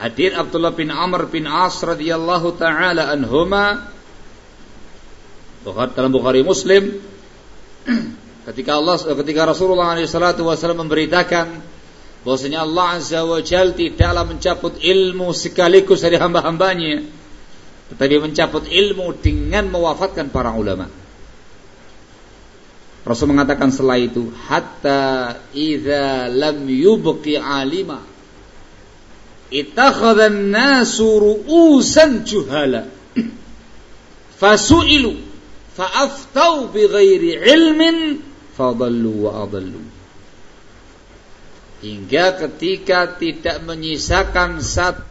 Hadis Abdullah bin Amr bin As radhiyallahu taala anhuma. Dalam Bukhari Muslim. Ketika Allah ketika Rasulullah SAW memberitakan bahwasanya Allah Azza wa Jal tidaklah mencabut ilmu sekaligus dari hamba-hambanya tetapi mencabut ilmu dengan mewafatkan para ulama. Rasul mengatakan setelah itu hatta idza lam yubqi alima ittakhadha an-nasu ru'usan juhala fasu'ilu fa'aftau bighairi ilmin fadallu wa adallu hingga ketika tidak menyisakan satu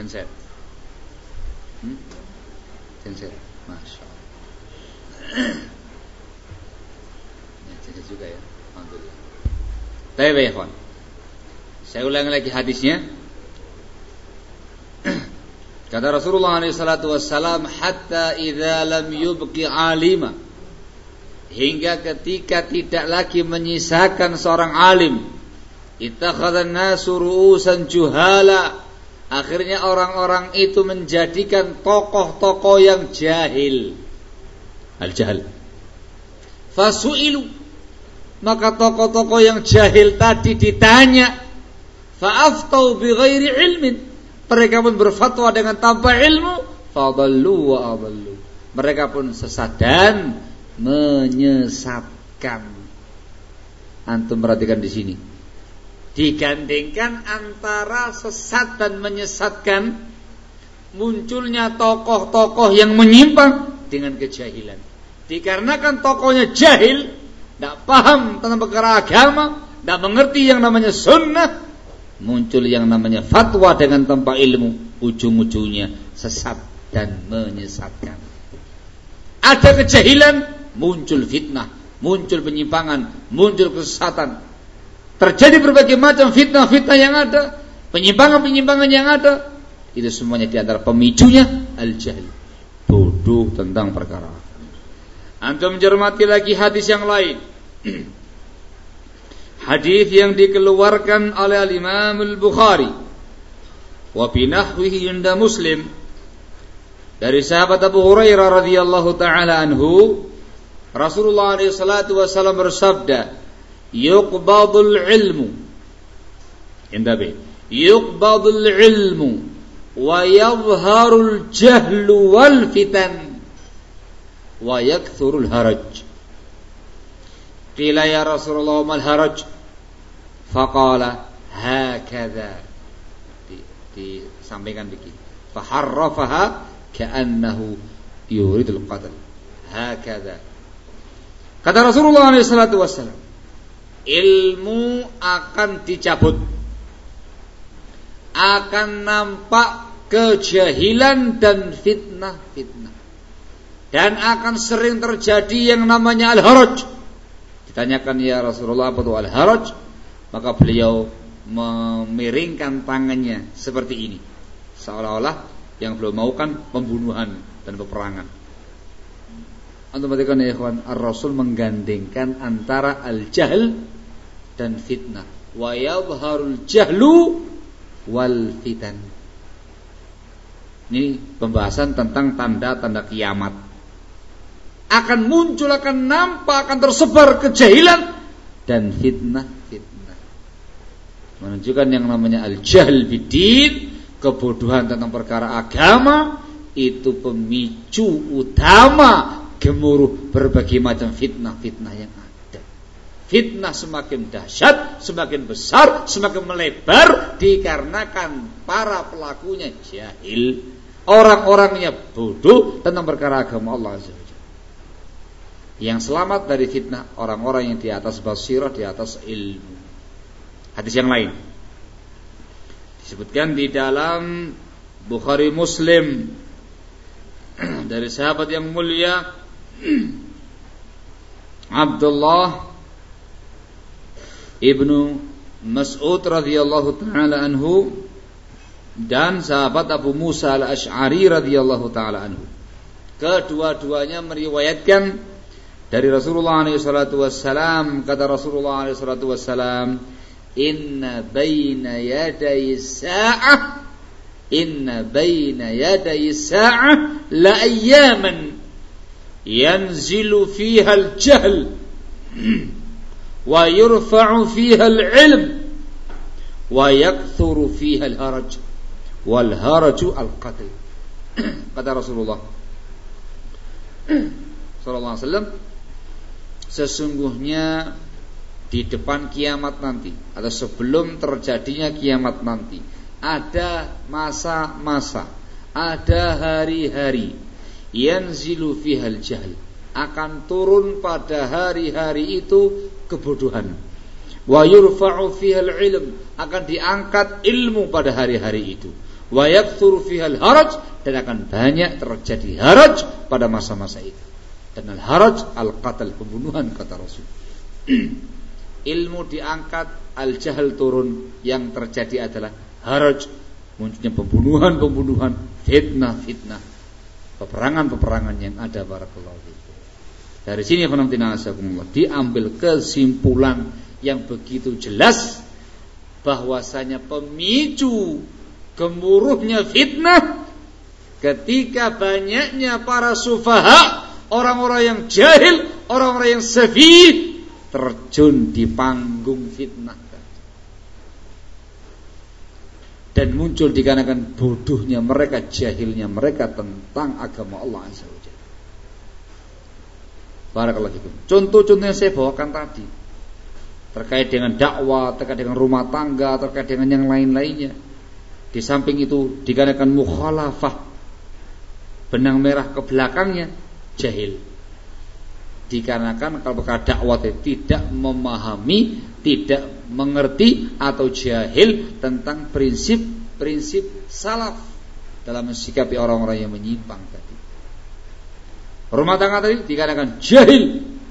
Genset. Hmm? Genset. Masya Allah. ya, genset juga ya. Alhamdulillah. Baik, kawan. Saya ulangi lagi hadisnya. Kata Rasulullah SAW, hatta idza lam yubqi alima hingga ketika tidak lagi menyisakan seorang alim ittakhadhan nasu ru'usan juhala Akhirnya orang-orang itu menjadikan tokoh-tokoh yang jahil. Al-jahil. Fasu'ilu. Maka tokoh-tokoh yang jahil tadi ditanya. Fa'aftau bi ghairi ilmin. Mereka pun berfatwa dengan tanpa ilmu. Fadallu wa adallu. Mereka pun sesat dan menyesatkan. Antum perhatikan di sini digandengkan antara sesat dan menyesatkan munculnya tokoh-tokoh yang menyimpang dengan kejahilan. Dikarenakan tokohnya jahil, tidak paham tentang perkara agama, tidak mengerti yang namanya sunnah, muncul yang namanya fatwa dengan tanpa ilmu, ujung-ujungnya sesat dan menyesatkan. Ada kejahilan, muncul fitnah, muncul penyimpangan, muncul kesesatan, Terjadi berbagai macam fitnah-fitnah yang ada, penyimpangan-penyimpangan yang ada, itu semuanya di antara pemicunya al-jahl. Bodoh tentang perkara. Antum mencermati lagi hadis yang lain. Hadis yang dikeluarkan oleh al-Imam al-Bukhari wa binahwihi inda Muslim dari sahabat Abu Hurairah radhiyallahu taala anhu Rasulullah alaihi wasallam bersabda yuqbadul ilmu indabe yuqbadul ilmu wa yadhharul jahlu wal fitan wa yakthurul haraj qila ya rasulullah mal haraj? Faqala hakadha. Disampaikan begini faharrafaha ka'annahu yuridul qatl hakadha. Kata Rasulullah wasallam ilmu akan dicabut. Akan nampak kejahilan dan fitnah-fitnah. Dan akan sering terjadi yang namanya al-haraj ditanyakan ya Rasulullah apa itu al-haraj maka beliau memiringkan tangannya seperti ini seolah-olah yang beliau maukan pembunuhan dan peperangan Antum perhatikan ya ikhwan, Ar-Rasul menggandengkan antara al-jahl dan fitnah. Wa yadhharul jahlu wal fitan. Ini pembahasan tentang tanda-tanda kiamat. Akan muncul, akan nampak, akan tersebar kejahilan dan fitnah-fitnah. Menunjukkan yang namanya al-jahl bidin, kebodohan tentang perkara agama, itu pemicu utama gemuruh berbagai macam fitnah-fitnah yang ada. Fitnah semakin dahsyat, semakin besar, semakin melebar dikarenakan para pelakunya jahil, orang-orangnya bodoh tentang perkara agama Allah Azza Yang selamat dari fitnah orang-orang yang di atas basirah, di atas ilmu. Hadis yang lain disebutkan di dalam Bukhari Muslim dari sahabat yang mulia Abdullah ibnu Mas'ud radhiyallahu taala anhu dan sahabat Abu Musa al-Ash'ari radhiyallahu taala anhu. Kedua-duanya meriwayatkan dari Rasulullah SAW kata Rasulullah SAW inna baina yaday sa'ah inna baina yaday sa'ah la ayyaman yanzilu fiha al-jahl wa yurfa'u fiha al-ilm wa yakthuru fiha al-haraj wal haraju al-qatl. Kata Rasulullah sallallahu alaihi wasallam sesungguhnya di depan kiamat nanti atau sebelum terjadinya kiamat nanti ada masa-masa, ada hari-hari yanzilu fihal jahl akan turun pada hari-hari itu kebodohan. Wa yurfa'u fihal ilm akan diangkat ilmu pada hari-hari itu. Wa yakthuru fihal haraj dan akan banyak terjadi haraj pada masa-masa itu dan al-haraj al-qatl pembunuhan kata Rasul. Ilmu diangkat, al-jahal turun, yang terjadi adalah haraj, munculnya pembunuhan-pembunuhan, fitnah-fitnah, peperangan-peperangan yang ada barakallahu fikum. Dari sini diambil kesimpulan yang begitu jelas bahwasanya pemicu gemuruhnya fitnah ketika banyaknya para sufaha orang-orang yang jahil, orang-orang yang sefi terjun di panggung fitnah. Dan muncul dikarenakan bodohnya mereka, jahilnya mereka tentang agama Allah Azza wa Jalla. Contoh-contoh yang saya bawakan tadi. Terkait dengan dakwah, terkait dengan rumah tangga, terkait dengan yang lain-lainnya. Di samping itu dikarenakan mukhalafah. Benang merah ke belakangnya jahil. Dikarenakan kalau dakwah tidak memahami, tidak mengerti atau jahil tentang prinsip-prinsip salaf dalam mensikapi orang-orang yang menyimpang tadi. Rumah tangga tadi dikarenakan jahil,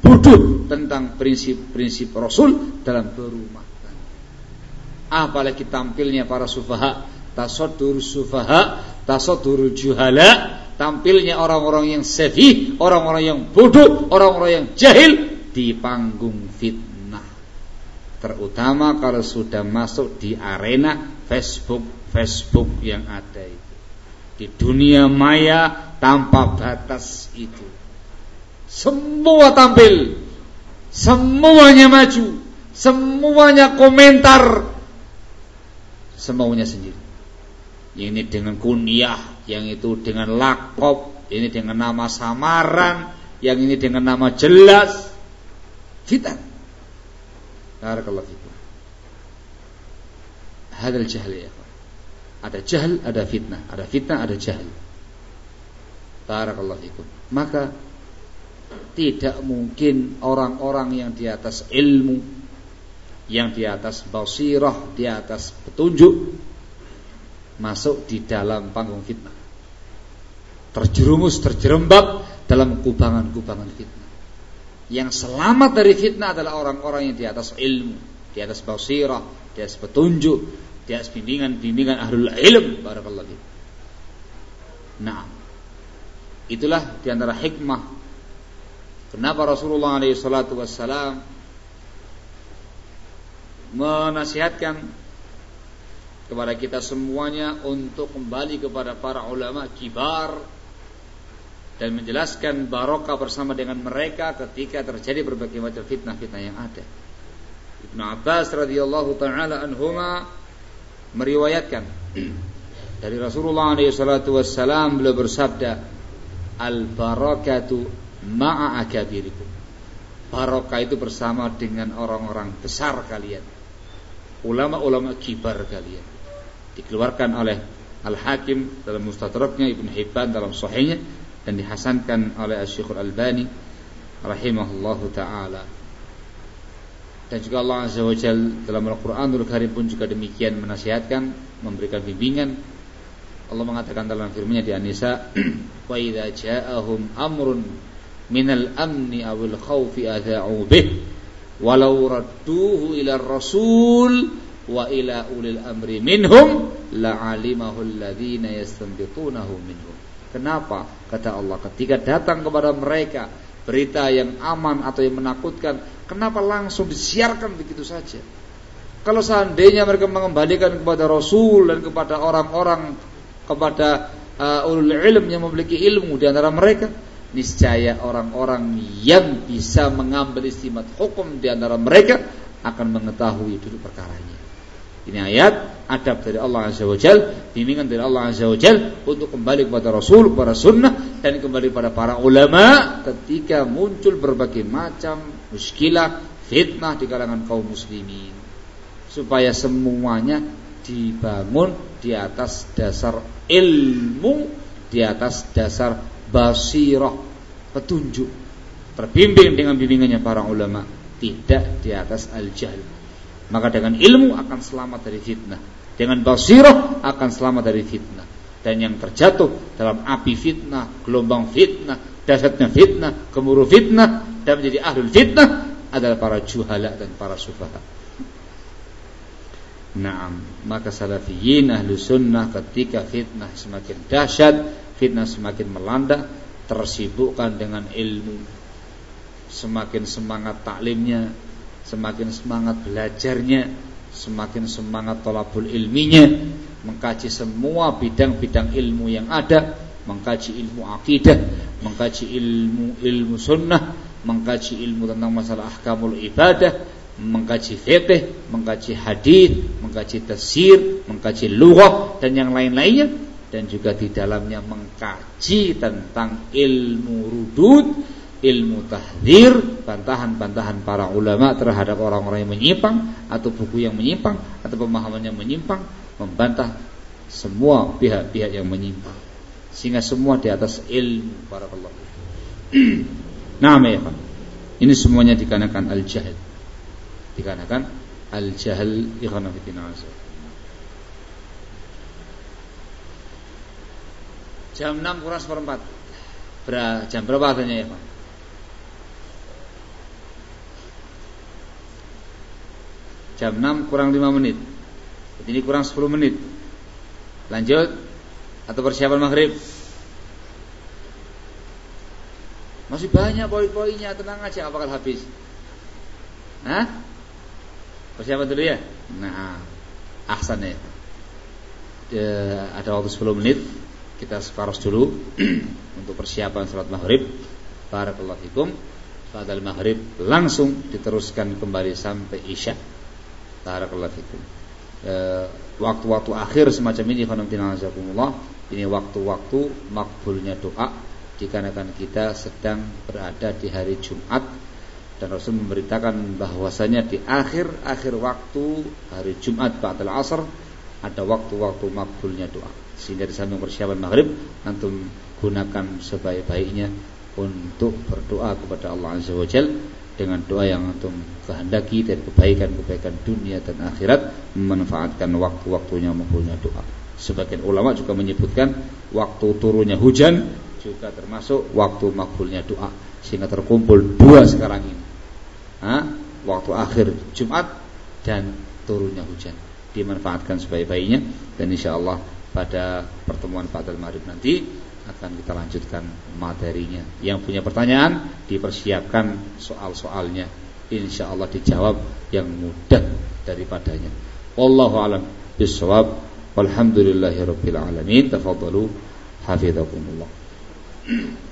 bodoh tentang prinsip-prinsip Rasul dalam berumah tangga. Apalagi tampilnya para sufaha, tasodur sufaha, tasodur juhala, tampilnya orang-orang yang sedih, orang-orang yang bodoh, orang-orang yang jahil di panggung fitnah. Terutama kalau sudah masuk di arena Facebook Facebook yang ada itu. Di dunia maya tanpa batas itu. Semua tampil. Semuanya maju. Semuanya komentar. Semaunya sendiri. Ini dengan kunyah yang itu dengan lakop, ini dengan nama samaran, yang ini dengan nama jelas. Fitnah. Barakallahu fikum. Hadal jahl ya. Ada jahil, ada fitnah, ada fitnah, ada jahil. Barakallahu fikum. Maka tidak mungkin orang-orang yang di atas ilmu, yang di atas basirah, di atas petunjuk masuk di dalam panggung fitnah terjerumus, terjerembab dalam kubangan-kubangan fitnah. Yang selamat dari fitnah adalah orang-orang yang di atas ilmu, di atas basirah, di atas petunjuk, di atas bimbingan-bimbingan ahlul ilm. Barakallahu Nah, itulah di antara hikmah kenapa Rasulullah SAW menasihatkan kepada kita semuanya untuk kembali kepada para ulama kibar dan menjelaskan barokah bersama dengan mereka ketika terjadi berbagai macam fitnah-fitnah yang ada. Ibnu Abbas radhiyallahu taala anhuma meriwayatkan dari Rasulullah SAW beliau bersabda al barakatu ma'a akabirikum barokah itu bersama dengan orang-orang besar kalian ulama-ulama kibar kalian dikeluarkan oleh Al-Hakim dalam Mustadraknya Ibnu Hibban dalam Sahihnya dan dihasankan oleh Syekhul Albani rahimahullahu taala. Dan juga Allah Azza wa Jal dalam Al-Quranul Karim pun juga demikian menasihatkan, memberikan bimbingan. Allah mengatakan dalam firman-Nya di An-Nisa, "Wa idza ja'ahum amrun minal amni awil khawfi adha'u bih walau radduhu ila rasul wa ila ulil amri minhum la'alimahu alladhina yastanbitunahu minhum." Kenapa? Kata Allah, ketika datang kepada mereka berita yang aman atau yang menakutkan, kenapa langsung disiarkan begitu saja? Kalau seandainya mereka mengembalikan kepada Rasul dan kepada orang-orang kepada uh, ulul ilm yang memiliki ilmu di antara mereka, niscaya orang-orang yang bisa mengambil istimat hukum di antara mereka akan mengetahui duduk perkaranya. Ini ayat adab dari Allah Azza wa Jal, bimbingan dari Allah Azza wa Jal untuk kembali kepada Rasul, kepada sunnah dan kembali kepada para ulama ketika muncul berbagai macam muskilah, fitnah di kalangan kaum muslimin. Supaya semuanya dibangun di atas dasar ilmu, di atas dasar basirah, petunjuk, terbimbing dengan bimbingannya para ulama, tidak di atas al-jahl maka dengan ilmu akan selamat dari fitnah. Dengan basirah akan selamat dari fitnah. Dan yang terjatuh dalam api fitnah, gelombang fitnah, dasarnya fitnah, gemuruh fitnah, dan menjadi ahlul fitnah adalah para juhala dan para sufaha. Naam, maka salafiyin ahlu sunnah ketika fitnah semakin dahsyat, fitnah semakin melanda, tersibukkan dengan ilmu. Semakin semangat taklimnya, semakin semangat belajarnya, semakin semangat tolabul ilminya, mengkaji semua bidang-bidang ilmu yang ada, mengkaji ilmu akidah, mengkaji ilmu ilmu sunnah, mengkaji ilmu tentang masalah ahkamul ibadah, mengkaji fikih, mengkaji hadis, mengkaji tafsir, mengkaji lughah dan yang lain-lainnya. Dan juga di dalamnya mengkaji tentang ilmu rudud ilmu tahdir, bantahan-bantahan para ulama terhadap orang-orang yang menyimpang atau buku yang menyimpang atau pemahaman yang menyimpang, membantah semua pihak-pihak yang menyimpang. Sehingga semua di atas ilmu para Allah. nah, ya Ini semuanya dikarenakan al-jahil. Dikarenakan al-jahil ikhwan Jam 6 kurang seperempat. jam berapa katanya ya Pak? Jam 6 kurang 5 menit. Ini kurang 10 menit. Lanjut. Atau persiapan maghrib. Masih banyak poin-poinnya. Tenang aja apakah habis? Hah? Persiapan dulu ya? Nah Ahsan ya. E, Ada waktu 10 menit. Kita separuh dulu Untuk persiapan salat maghrib. Barakallahu fikum. Pada maghrib langsung diteruskan kembali sampai isya Barakallahu fikum. E, waktu-waktu akhir semacam ini azakumullah ini waktu-waktu makbulnya doa dikarenakan kita sedang berada di hari Jumat dan Rasul memberitakan bahwasanya di akhir-akhir waktu hari Jumat ba'dal asr ada waktu-waktu makbulnya doa sehingga di samping persiapan maghrib antum gunakan sebaik-baiknya untuk berdoa kepada Allah Azza wa Jalla dengan doa yang antum kehendaki dari kebaikan-kebaikan dunia dan akhirat memanfaatkan waktu-waktunya mempunyai doa. Sebagian ulama juga menyebutkan waktu turunnya hujan juga termasuk waktu makbulnya doa sehingga terkumpul dua sekarang ini. Ha? Waktu akhir Jumat dan turunnya hujan dimanfaatkan sebaik-baiknya dan insya Allah pada pertemuan pada Maghrib nanti akan kita lanjutkan materinya. Yang punya pertanyaan dipersiapkan soal-soalnya. Insya Allah dijawab yang mudah daripadanya. Wallahu alam bisawab. Walhamdulillahirabbil alamin. Tafadhalu hafizakumullah.